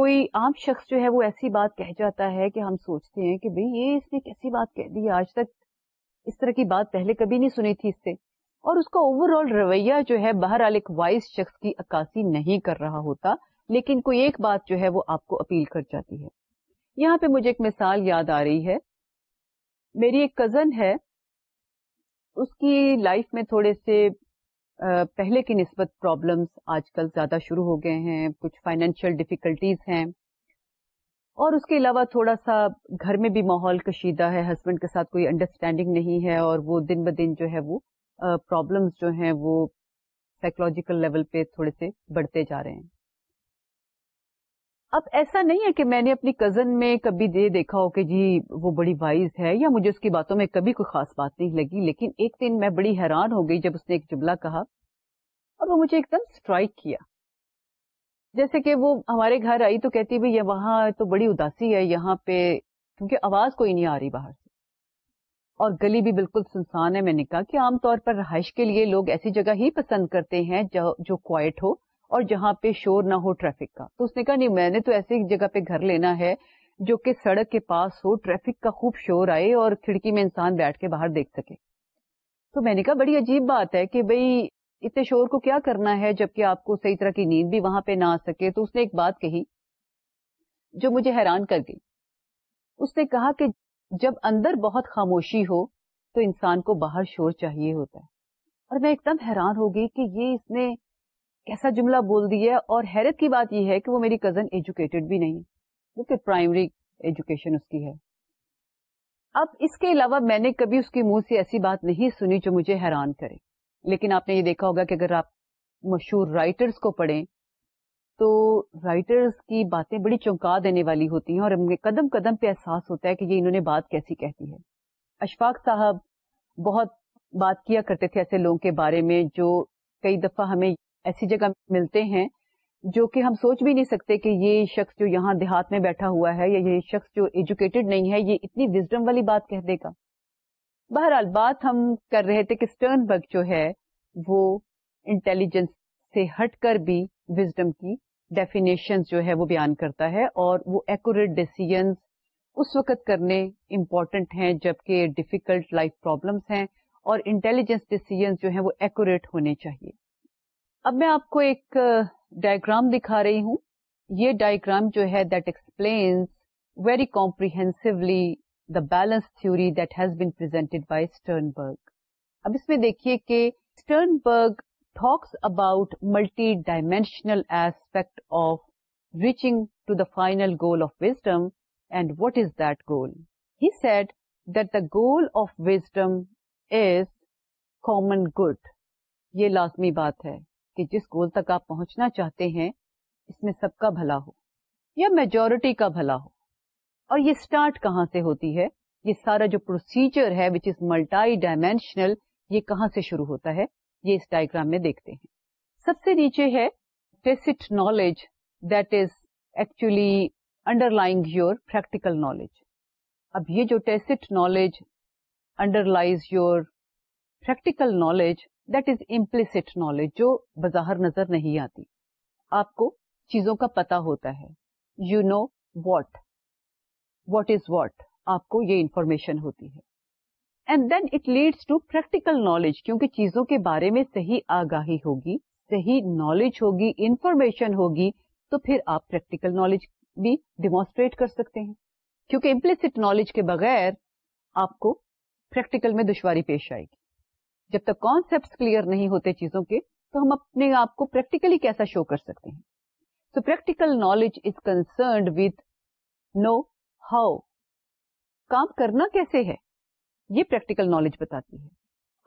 کوئی عام شخص جو ہے وہ ایسی بات کہہ جاتا ہے کہ ہم سوچتے ہیں کہ بھئی یہ اس نے کیسی بات کہہ دی آج تک اس طرح کی بات پہلے کبھی نہیں سنی تھی اس سے اور اس کا اوور آل رویہ جو ہے بہرحال ایک وائز شخص کی عکاسی نہیں کر رہا ہوتا لیکن کوئی ایک بات جو ہے وہ آپ کو اپیل کر جاتی ہے یہاں پہ مجھے ایک مثال یاد آ رہی ہے میری ایک کزن ہے اس کی لائف میں تھوڑے سے پہلے کی نسبت پرابلمس آج کل زیادہ شروع ہو گئے ہیں کچھ فائنینشیل ڈفیکلٹیز ہیں اور اس کے علاوہ تھوڑا سا گھر میں بھی ماحول کشیدہ ہے ہسبینڈ کے ساتھ کوئی انڈرسٹینڈنگ نہیں ہے اور وہ دن ب دن جو ہے وہ پرابلمس جو ہیں وہ سائیکولوجیکل لیول پہ تھوڑے سے بڑھتے جا رہے ہیں اب ایسا نہیں ہے کہ میں نے اپنی کزن میں کبھی دے دیکھا ہو کہ جی وہ بڑی وائز ہے یا مجھے اس کی باتوں میں کبھی کوئی خاص بات نہیں لگی لیکن ایک دن میں بڑی حیران ہو گئی جب اس نے ایک جملہ کہا اور وہ مجھے ایک دم اسٹرائک کیا جیسے کہ وہ ہمارے گھر آئی تو کہتی بھائی وہاں تو بڑی اداسی ہے یہاں پہ کیونکہ آواز کوئی نہیں آ رہی باہر سے اور گلی بھی بالکل سنسان ہے میں نے کہا کہ عام طور پر رہائش کے لیے لوگ ایسی جگہ ہی پسند کرتے ہیں جو کوائٹ ہو ہو اور جہاں پہ شور نہ ٹریفک کا تو اس نے نے کہا نہیں میں تو ایسی جگہ پہ گھر لینا ہے جو کہ سڑک کے پاس ہو ٹریفک کا خوب شور آئے اور کھڑکی میں انسان بیٹھ کے باہر دیکھ سکے تو میں نے کہا بڑی عجیب بات ہے کہ بھئی اتنے شور کو کیا کرنا ہے جب کہ آپ کو صحیح طرح کی نیند بھی وہاں پہ نہ آ سکے تو اس نے ایک بات کہی جو مجھے حیران کر گئی اس نے کہا کہ جب اندر بہت خاموشی ہو تو انسان کو باہر شور چاہیے ہوتا ہے اور میں ایک دم حیران ہو گئی کہ یہ اس نے کیسا جملہ بول دیا ہے اور حیرت کی بات یہ ہے کہ وہ میری کزن ایجوکیٹڈ بھی نہیں کیونکہ پرائمری ایجوکیشن اس کی ہے اب اس کے علاوہ میں نے کبھی اس کے منہ سے ایسی بات نہیں سنی جو مجھے حیران کرے لیکن آپ نے یہ دیکھا ہوگا کہ اگر آپ مشہور رائٹرس کو پڑھیں تو رائٹرز کی باتیں بڑی چونکا دینے والی ہوتی ہیں اور ہمیں قدم قدم پہ احساس ہوتا ہے کہ یہ انہوں نے بات کیسی کہتی ہے اشفاق صاحب بہت بات کیا کرتے تھے ایسے لوگوں کے بارے میں جو کئی دفعہ ہمیں ایسی جگہ ملتے ہیں جو کہ ہم سوچ بھی نہیں سکتے کہ یہ شخص جو یہاں دیہات میں بیٹھا ہوا ہے یا یہ شخص جو ایجوکیٹڈ نہیں ہے یہ اتنی وزڈم والی بات کہہ دے گا بہرحال بات ہم کر رہے تھے کہ اسٹرن برگ جو ہے وہ انٹیلیجنس سے ہٹ کر بھی وزڈم کی ڈیفینیشن جو ہے وہ بیان کرتا ہے اور وہ ایکوریٹ ڈیسیجنس اس وقت کرنے امپورٹنٹ ہیں جبکہ ڈیفیکلٹ لائف پرابلمس ہیں اور انٹیلیجنس ڈیسیجنس جو ہیں وہ ایکوریٹ ہونے چاہیے اب میں آپ کو ایک ڈائگرام دکھا رہی ہوں یہ ڈائگرام جو ہے that explains very comprehensively the balance theory that has been presented by Sternberg اب اس میں دیکھیے کہ Sternberg talk about multidimensional aspect of reaching to the final goal of wisdom and what is that goal that that the goal of wisdom is common good یہ لازمی بات ہے کہ جس گول تک آپ پہنچنا چاہتے ہیں اس میں سب کا بھلا ہو یا میجورٹی کا بھلا ہو اور یہ اسٹارٹ کہاں سے ہوتی ہے یہ سارا جو پروسیجر ہے وچ از ملٹائی ڈائمینشنل یہ کہاں سے شروع ہوتا ہے یہ اس ڈائگرام میں دیکھتے ہیں سب سے نیچے ہے tacit knowledge that is actually underlying your practical knowledge اب یہ جو tacit knowledge underlies your practical knowledge that is دیکھ نالج جو بظاہر نظر نہیں آتی آپ کو چیزوں کا پتا ہوتا ہے you know what what is what آپ کو یہ انفارمیشن ہوتی ہے and then it leads to practical knowledge کیونکہ چیزوں کے بارے میں صحیح آگاہی ہوگی صحیح نالج ہوگی انفارمیشن ہوگی تو پھر آپ پریکٹیکل نالج بھی ڈیمونسٹریٹ کر سکتے ہیں کیونکہ امپلس نالج کے بغیر آپ کو پریکٹیکل میں دشواری پیش آئے گی جب تک کانسپٹ کلیئر نہیں ہوتے چیزوں کے تو ہم اپنے آپ کو پریکٹیکلی کیسا شو کر سکتے ہیں so practical knowledge is concerned with know how کام کرنا کیسے ہے یہ پریکٹیکل نالج بتاتی ہے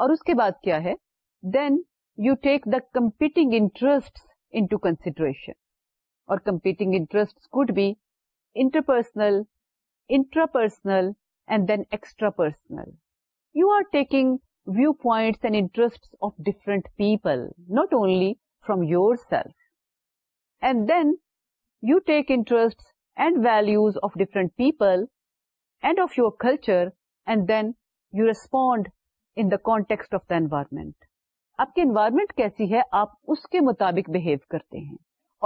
اور اس کے بعد کیا ہے then you take the competing interest consideration اور competing interest could be interpersonal you are taking view point of different people not only from yourself and then you take interest and values of different people and of your culture and then you respond in the the context of environment آپ کی environment کیسی ہے آپ اس کے مطابق behave کرتے ہیں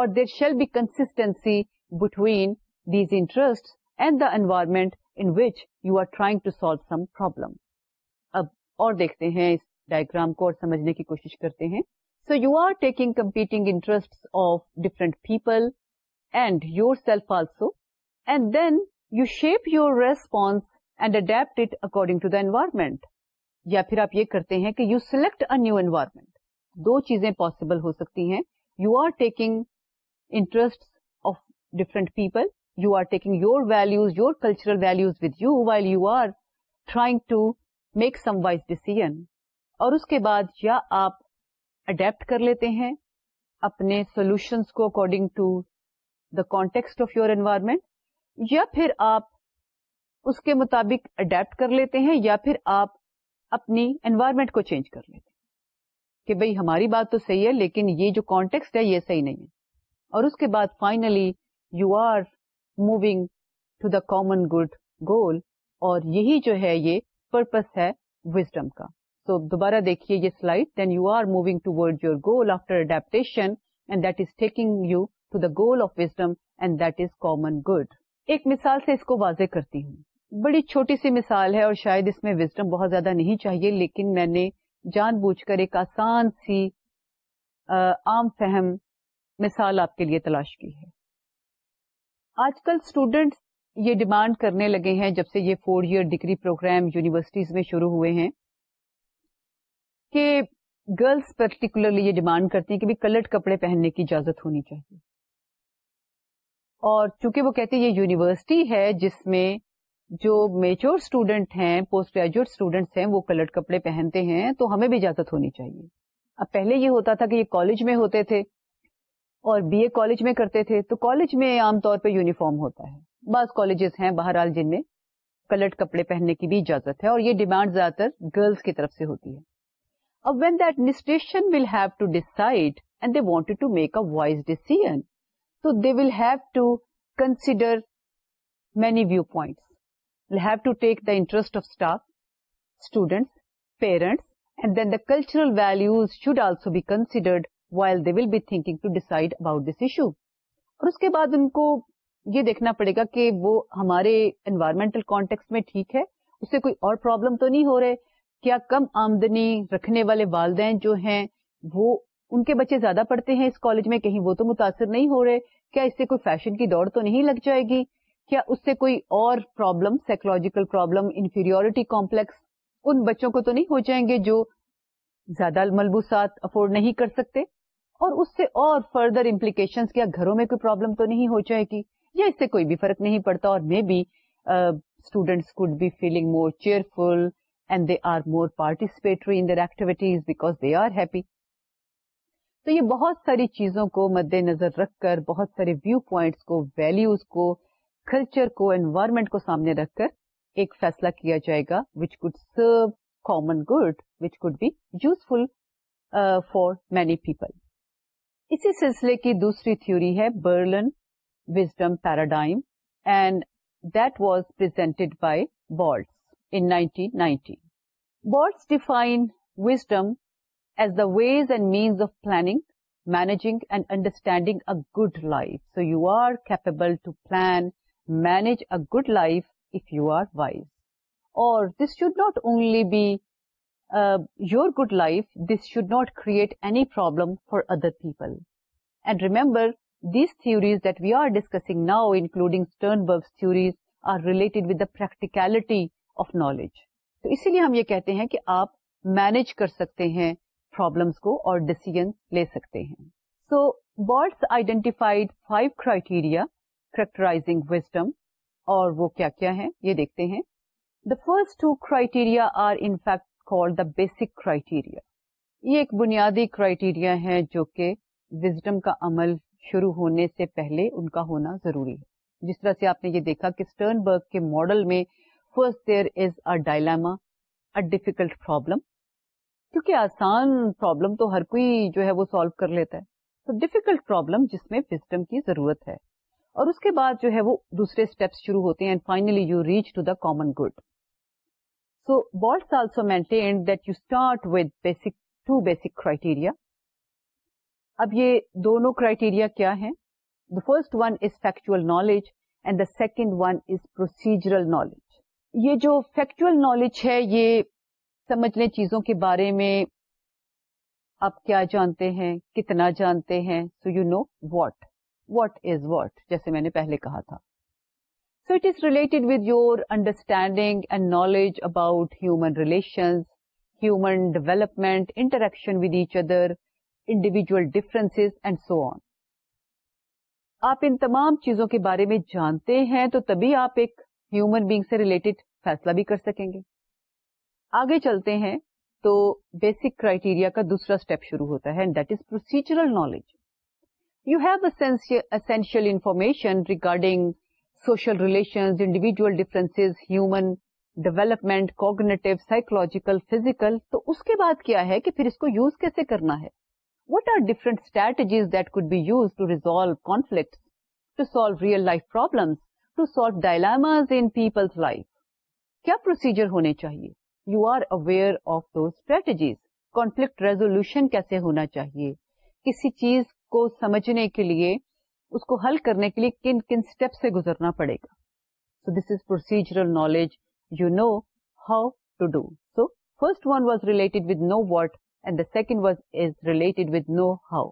اور there shall be consistency between these interest and the environment in which you are trying to solve some problem اب اور دیکھتے ہیں اس ڈائگرام کو اور سمجھنے کی کوشش کرتے ہیں so you are taking competing interest of different people and yourself also and then you shape your response and adapt it according to environment یا پھر آپ یہ کرتے ہیں کہ you select a new environment دو چیزیں پاسبل ہو سکتی ہیں you are taking interest of different people you are taking your values your cultural values with you while you are trying to make some wise decision اور اس کے بعد یا آپ اڈیپٹ کر لیتے ہیں اپنے سولوشنس کو according to the context of your environment یا پھر آپ اس کے مطابق اڈیپٹ کر لیتے ہیں یا پھر آپ اپنی انوائرمنٹ کو چینج کر لیتے ہیں کہ بھئی ہماری بات تو صحیح ہے لیکن یہ جو کانٹیکس ہے یہ صحیح نہیں ہے اور اس کے بعد finally you are moving to the common good goal اور یہی جو ہے یہ پرپس ہے وزڈم کا سو دوبارہ دیکھیے یہ slide then you are moving toward your goal after adaptation and that is taking you to the goal of wisdom and that is common good ایک مثال سے اس کو واضح کرتی ہوں بڑی چھوٹی سی مثال ہے اور شاید اس میں وزڈم بہت زیادہ نہیں چاہیے لیکن میں نے جان بوجھ کر ایک آسان سی عام فہم مثال آپ کے لیے تلاش کی ہے آج کل اسٹوڈینٹس یہ ڈیمانڈ کرنے لگے ہیں جب سے یہ four year degree programme universities میں شروع ہوئے ہیں کہ گرلس پرٹیکولرلی یہ ڈیمانڈ کرتی ہیں کہ بھی کلرڈ کپڑے پہننے کی اجازت ہونی چاہیے اور چونکہ وہ کہتے ہیں یہ یونیورسٹی ہے جس میں جو میچور اسٹوڈینٹ ہیں پوسٹ گریجویٹ اسٹوڈینٹس ہیں وہ کلرڈ کپڑے پہنتے ہیں تو ہمیں بھی اجازت ہونی چاہیے اب پہلے یہ ہوتا تھا کہ یہ کالج میں ہوتے تھے اور بی اے کالج میں کرتے تھے تو کالج میں عام طور پہ یونیفارم ہوتا ہے بعض کالجز ہیں بہرحال جن میں کلرڈ کپڑے پہننے کی بھی اجازت ہے اور یہ ڈیمانڈ زیادہ تر گرلس کی طرف سے ہوتی ہے اب when the administration will have to decide and they to make wise decision تو they will have to consider many view points we have to take the interest of staff students parents and then the cultural should also be consider will be decide about اور اس کے بعد ان کو یہ دیکھنا پڑے گا کہ وہ ہمارے انوائرمنٹل کانٹیکس میں ٹھیک ہے اس سے کوئی اور پرابلم تو نہیں ہو رہے کیا کم آمدنی رکھنے والے والدین جو ہیں وہ ان کے بچے زیادہ پڑھتے ہیں اس کالج میں کہیں وہ تو متاثر نہیں ہو رہے کیا اس سے کوئی فیشن کی دوڑ تو نہیں لگ جائے گی کیا اس سے کوئی اور problem psychological problem inferiority complex ان بچوں کو تو نہیں ہو جائیں گے جو زیادہ ملبوسات افورڈ نہیں کر سکتے اور اس سے اور فردر امپلیکیشن کیا گھروں میں کوئی پرابلم تو نہیں ہو جائے گی یا اس سے کوئی بھی فرق نہیں پڑتا اور maybe students could be feeling more careful and they are more participatory in their activities because they are happy تو یہ بہت ساری چیزوں کو مد نظر رکھ کر بہت سارے ویو پوائنٹس کو ویلوز کو کلچر کو انوائرمنٹ کو سامنے رکھ کر ایک فیصلہ کیا جائے گا which could serve common good which could be useful for many people اسی سلسلے کی دوسری تھیوری ہے Berlin wisdom paradigm and that was presented by Baltes in 1990 Baltes define wisdom as the ways and means of planning managing and understanding a good life. So you are capable to plan manage a good life if you are wise اور this should not only be your good life this should not create any problem for other people and remember these theories that we are discussing now including or related with the practicality of knowledge تو اسی لیے ہم یہ کہتے ہیں کہ آپ manage کر سکتے ہیں پرابلمس کو اور ڈیسیزنس لے سکتے ہیں so birds identified five criteria اور وہ کیا کیا ہے یہ دیکھتے ہیں the first two criteria are in fact basic criteria یہ ایک بنیادی کرائٹیریا ہے جو کہ کا عمل شروع ہونے سے پہلے ان کا ہونا ضروری ہے جس طرح سے آپ نے یہ دیکھا کہ اسٹرن برگ کے ماڈل میں first there is a dilemma difficult problem کیونکہ آسان پرابلم تو ہر کوئی جو ہے وہ سالو کر لیتا ہے تو ڈیفیکلٹ پرابلم جس میں وزڈم کی ضرورت ہے اور اس کے بعد جو ہے وہ دوسرے اسٹیپس شروع ہوتے ہیں finally you reach to the common good so Baltes also maintained that you start with basic two basic criteria اب یہ دونوں کرائٹیریا کیا ہے the first one is factual knowledge and the second one is procedural knowledge یہ جو factual knowledge ہے یہ سمجھ لیں چیزوں کے بارے میں آپ کیا جانتے ہیں کتنا جانتے ہیں so you know what what is what جیسے میں نے پہلے کہا تھا so it is related with your understanding and knowledge about human relations human development interaction with each other individual difference and so on آپ ان تمام چیزوں کے بارے میں جانتے ہیں تو تبھی آپ ایک ہیومن بینگ سے ریلیٹڈ فیصلہ بھی کر سکیں گے آگے چلتے ہیں تو بیسک کرائیٹیری کا دوسرا اسٹیپ شروع ہوتا ہے that is procedural knowledge you ہیوسل information regarding social relational difference human development کوجیکل physical تو اس کے بعد کیا ہے اس کو چاہیے you are aware of those all کیسے ہونا چاہیے کسی چیز کو سمجھنے کے لیے اس کو حل کرنے کے لیے کن کن اسٹیپ سے گزرنا پڑے گا so this is procedural knowledge you know how to do so first one was related with know what and the second was is related with know how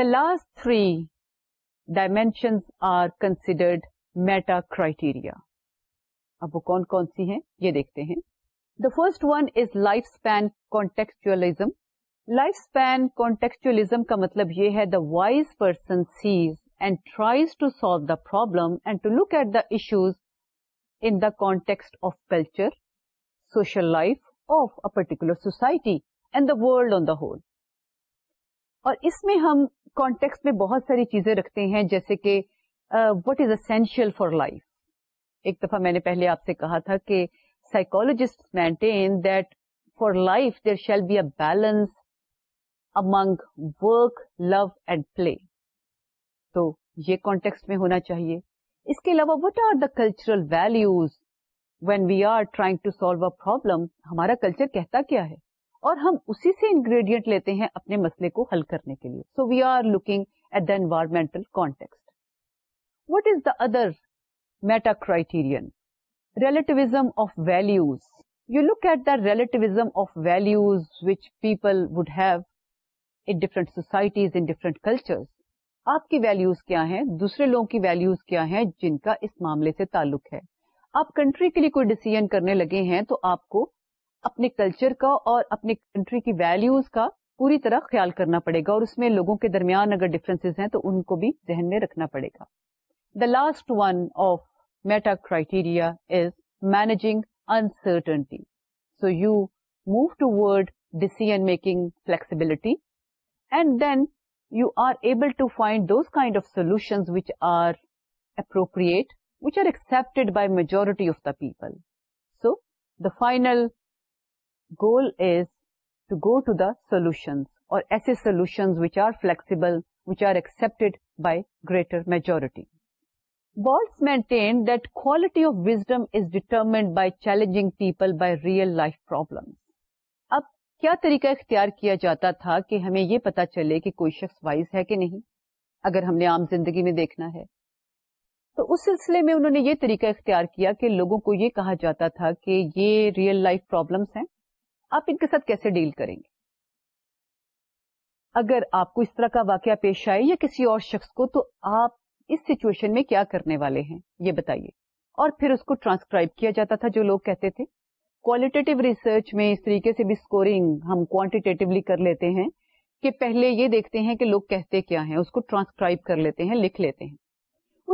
the last three dimension are considered meta criteria اب وہ کون کون سی ہیں یہ دیکھتے ہیں the first one is life span contextualism life span contextualism کا مطلب یہ ہے the wise person sees and tries to solve the problem and to look at the issues in the context of culture social life of a particular society and the world on the whole اور اس میں ہم context میں بہت ساری چیزیں رکھتے ہیں جیسے کہ what is essential for life ایک دفعہ میں نے پہلے آپ سے کہا تھا کہ psychologist maintain that for life there shall be a balance among work love and play تو یہ کانٹیکس میں ہونا چاہیے اس کے علاوہ what are are the cultural values when we trying to solve a problem ہمارا کلچر کہتا کیا ہے اور ہم اسی سے انگریڈینٹ لیتے ہیں اپنے مسئلے کو حل کرنے کے لیے so we are looking at the environmental environmentalist what is the other meta criterion relativism of values you look at the relativism of values which people would have different societies in different culture آپ کی values کیا ہیں دوسرے لوگوں کی values کیا ہیں جن کا اس معاملے سے تعلق ہے آپ کنٹری کے لیے کوئی ڈیسیزن کرنے لگے ہیں تو آپ کو اپنے کلچر کا اور اپنے کنٹری کی ویلوز کا پوری طرح خیال کرنا پڑے گا اور اس میں لوگوں کے درمیان اگر ڈفرینس ہیں تو ان کو بھی ذہن میں رکھنا پڑے گا the last one of meta criteria is managing uncertainty so you toward decision making flexibility and then you are able to find those kind of solutions which are appropriate, which are accepted by majority of the people. So the final goal is to go to the solutions, or essay solutions which are flexible, which are accepted by greater majority. Boltz maintained that quality of wisdom is determined by challenging people by real life problems. کیا طریقہ اختیار کیا جاتا تھا کہ ہمیں یہ پتا چلے کہ کوئی شخص وائز ہے کہ نہیں اگر ہم نے عام زندگی میں دیکھنا ہے تو اس سلسلے میں انہوں نے یہ طریقہ اختیار کیا کہ لوگوں کو یہ کہا جاتا تھا کہ یہ ریئل لائف پرابلمس ہیں آپ ان کے ساتھ کیسے ڈیل کریں گے اگر آپ کو اس طرح کا واقعہ پیش آئے یا کسی اور شخص کو تو آپ اس سچویشن میں کیا کرنے والے ہیں یہ بتائیے اور پھر اس کو ٹرانسکرائب کیا جاتا تھا جو لوگ کہتے تھے کوالٹیو ریسرچ میں اس طریقے سے بھی اسکورنگ ہم کوانٹیٹیولی کر لیتے ہیں کہ پہلے یہ دیکھتے ہیں کہ لوگ کہتے کیا ہیں اس کو ٹرانسکرائب کر لیتے ہیں لکھ لیتے ہیں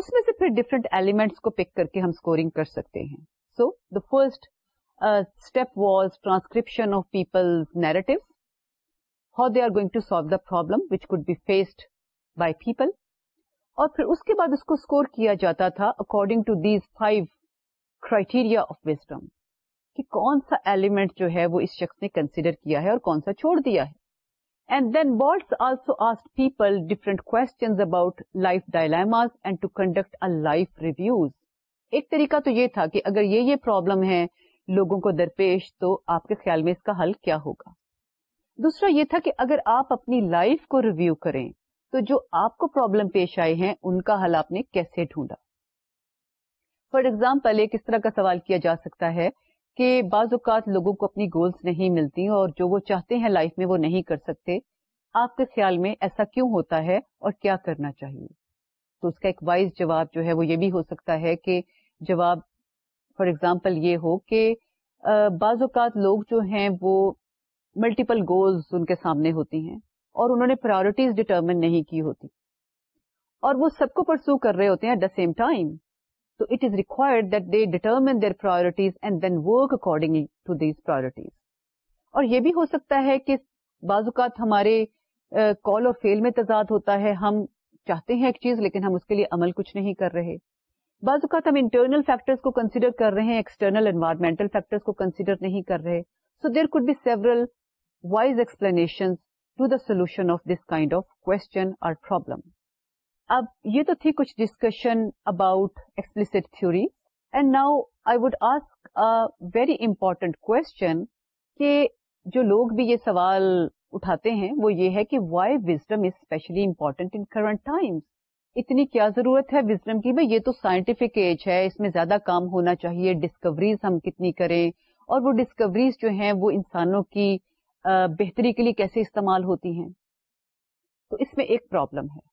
اس میں سے پھر ڈفرنٹ ایلیمنٹس کو پک کر کے ہم اسکورنگ کر سکتے ہیں so the first step was transcription of people's narrative how they are going to solve the problem which could be faced by people اور پھر اس کے بعد اس کو اسکور کیا جاتا تھا according to these five criteria of wisdom کہ کون سا ایلیمنٹ جو ہے وہ اس شخص نے کنسیڈر کیا ہے اور کون سا چھوڑ دیا ہے and and then Baltes also ask people different about life life dilemmas to conduct a reviews ایک طریقہ تو یہ تھا کہ اگر یہ یہ پرابلم ہے لوگوں کو درپیش تو آپ کے خیال میں اس کا حل کیا ہوگا دوسرا یہ تھا کہ اگر آپ اپنی لائف کو ریویو کریں تو جو آپ کو پرابلم پیش آئے ہیں ان کا حل آپ نے کیسے ڈھونڈا فار ایگزامپل ایک اس طرح کا سوال کیا جا سکتا ہے کہ بعض اوقات لوگوں کو اپنی گولس نہیں ملتی اور جو وہ چاہتے ہیں لائف میں وہ نہیں کر سکتے آپ کے خیال میں ایسا کیوں ہوتا ہے اور کیا کرنا چاہیے تو اس کا ایک وائز جواب جو ہے وہ یہ بھی ہو سکتا ہے کہ جواب فار ایگزامپل یہ ہو کہ بعض اوقات لوگ جو ہیں وہ ملٹیپل گولز ان کے سامنے ہوتی ہیں اور انہوں نے پرائورٹیز ڈیٹرمن نہیں کی ہوتی اور وہ سب کو پرسو کر رہے ہوتے ہیں ایٹ دا سیم ٹائم تو it is required that they determine their priorities and then work accordingly to these priorities اور یہ بھی ہو سکتا ہے کہ بعض اوقات ہمارے کال اور فیل میں تضاد ہوتا ہے ہم چاہتے ہیں ایک چیز لیکن ہم اس کے لیے عمل کچھ نہیں کر رہے بعض اوقات ہم انٹرنل فیکٹرز کو کنسیڈر کر رہے ہیں ایکسٹرنل انوائرمنٹل فیکٹرز کو کنسیڈر نہیں کر رہے so there could be several wise explanation to the solution of this kind of question problem اب یہ تو تھی کچھ discussion about explicit theories and now I would ask very important question کہ جو لوگ بھی یہ سوال اٹھاتے ہیں وہ یہ ہے کہ why wisdom is especially important in current times اتنی کیا ضرورت ہے وزڈم کی بھائی یہ تو سائنٹیفک ایج ہے اس میں زیادہ کام ہونا چاہیے ڈسکوریز ہم کتنی کریں اور وہ ڈسکوریز جو ہیں وہ انسانوں کی بہتری کے لیے کیسے استعمال ہوتی ہیں تو اس میں ایک پرابلم ہے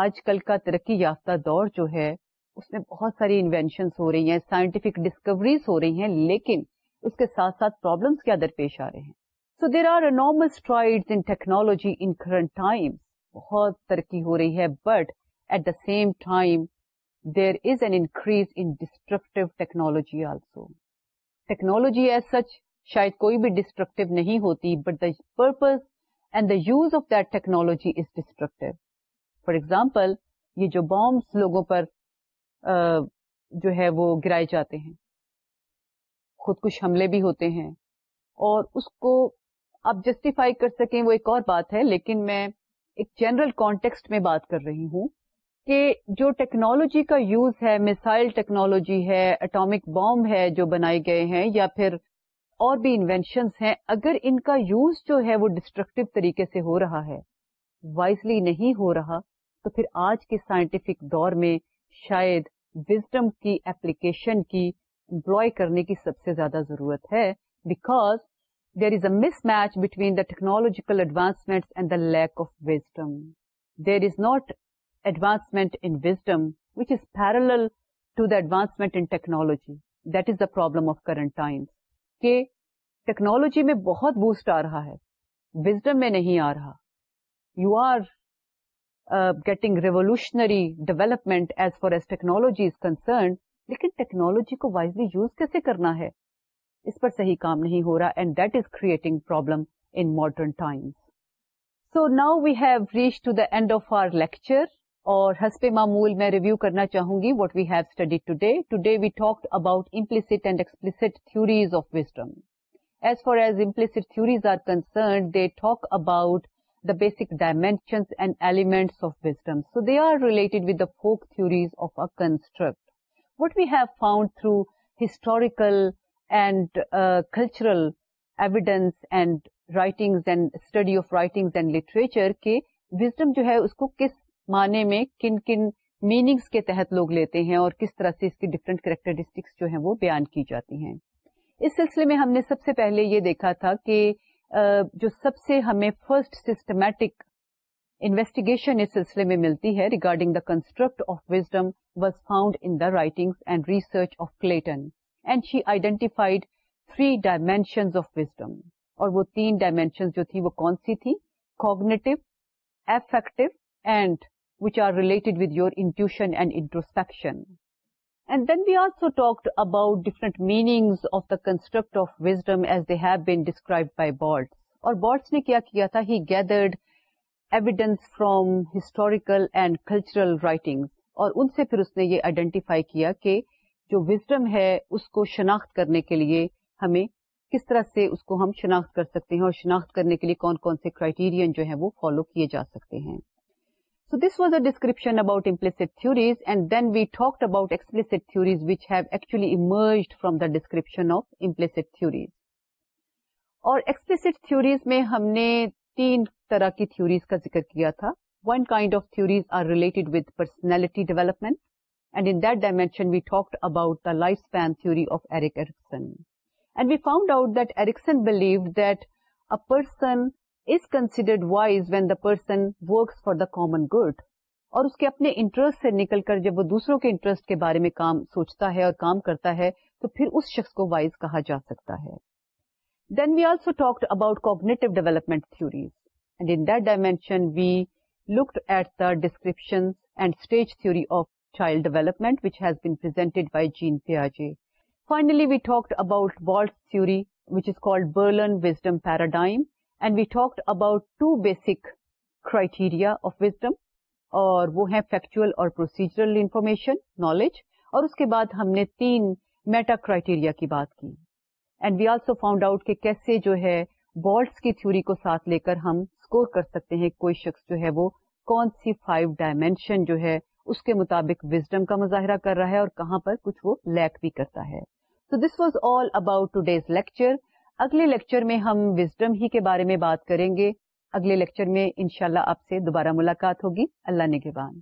آج کل کا ترقی یافتہ دور جو ہے اس میں بہت ساری انوینشنس ہو رہی ہیں سائنٹیفک ڈسکوریز ہو رہی ہیں لیکن اس کے ساتھ ساتھ پرابلمس کیا درپیش آ رہے ہیں so there are a stride in technology in current time بہت ترقی ہو رہی ہے but at the same time there is an increase in destructive technology also technology as such شاید کوئی بھی ڈسٹرکٹیو نہیں ہوتی but the purpose and the use of that technology is destructive for example یہ جو بامبس لوگوں پر جو ہے وہ گرائے جاتے ہیں خود کچھ حملے بھی ہوتے ہیں اور اس کو آپ جسٹیفائی کر سکیں وہ ایک اور بات ہے لیکن میں ایک جنرل کانٹیکسٹ میں بات کر رہی ہوں کہ جو ٹیکنالوجی کا یوز ہے میسائل ٹیکنالوجی ہے اٹامک بامب ہے جو بنائے گئے ہیں یا پھر اور بھی انوینشنس ہیں اگر ان کا یوز جو ہے وہ ڈسٹرکٹیو طریقے سے ہو رہا ہے وائزلی نہیں ہو رہا تو پھر آج کے سائنٹیفک دور میں شاید وزڈم کی اپلیکیشن کی امپلوائے کرنے کی سب سے زیادہ ضرورت ہے because there is a mismatch between the the technological advancement and lack of wisdom there is not advancement in wisdom which is parallel to the advancement in technology that is the problem of current times کہ technology میں بہت boost آ رہا ہے wisdom میں نہیں آ رہا you are getting revolutionary development as far as technology لیکن ٹیکنالوجی کو وائزلی یوز کیسے کرنا ہے اس پر صحیح کام نہیں ہو رہا and that is creating problem in modern times so now we have reach to the end of our lecture اور ہسپے معمول میں ریویو کرنا چاہوں گی what we have study today today we talk about implicit and explicit theories of wisdom as far as implicit implicit are concerned they talk about basic dimensions and elements what we've found through historical جو ہے اس کو کس معنی میں کن کن meanings کے تحت لوگ لیتے ہیں اور کس طرح سے اس کی ڈفرنٹ کیریکٹرسٹکس جو ہے وہ بیان کی جاتی ہیں اس سلسلے میں ہم نے سب سے پہلے یہ دیکھا تھا کہ جو سب سے ہمیں فرسٹ سسٹمیٹک انویسٹیگیشن اس سلسلے میں ملتی ہے regarding the construct of wisdom was found in the writing and research of Clayton and she identified three dimensions of wisdom اور وہ تین ڈائمینشن جو تھی وہ کون سی تھی cognitive affective and which are related with your intuition and introspection and then we also talked about different meanings of the construct wisdom as they have been describe by Baltes اور بارڈس نے کیا کیا تھا he gathered evidence from historical and cultural writing اور ان سے پھر اس نے یہ آئیڈینٹیفائی کیا کہ جو وزڈم ہے اس کو شناخت کرنے کے لیے ہمیں کس طرح سے اس کو ہم شناخت کر سکتے ہیں اور شناخت کرنے کے لیے کون کون سے کرائیٹیرین جو ہے وہ فالو کیے جا سکتے ہیں so this was the description اباٹلس theories and then we talk about explicit theories which have actually emerged from then of implicit theories اور ہم نے تین طرح کی تھیوریز کا ذکر کیا تھا one kind of theories are related with personality development and in dimension we talk about the life span theory of Erikson and we found out that Erikson believe Erikson considered wise when the person works for the common good اور اس کے اپنے interest سے نکل کر جب وہ دوسروں کے انٹرسٹ کے بارے میں کام سوچتا ہے اور کام کرتا ہے تو پھر اس شخص کو وائز کہا جا سکتا ہے then we also talked about cognitive development theories and in that dimension we looked at the description and stage theory of child development which has been put by Jean پیاجے finally we talked about world theory which is called Berlin wisdom paradigm and we talked about two basic criteria of wisdom اور وہ ہیں factual اور procedural information knowledge اور اس کے بعد ہم نے تین میٹا کرائیٹیریا کی بات کی and we also found out کہ کیسے جو ہے بالٹس کی تھیوری کو ساتھ لے کر ہم اسکور کر سکتے ہیں کوئی شخص جو ہے وہ کون سی فائیو ڈائمینشن جو ہے اس کے مطابق وزڈم کا مظاہرہ کر رہا ہے اور کہاں پر کچھ وہ لیک بھی کرتا ہے so this was all about today's lecture اگلے لیکچر میں ہم وزڈم ہی کے بارے میں بات کریں گے اگلے لیکچر میں انشاءاللہ شاء آپ سے دوبارہ ملاقات ہوگی اللہ نگہبان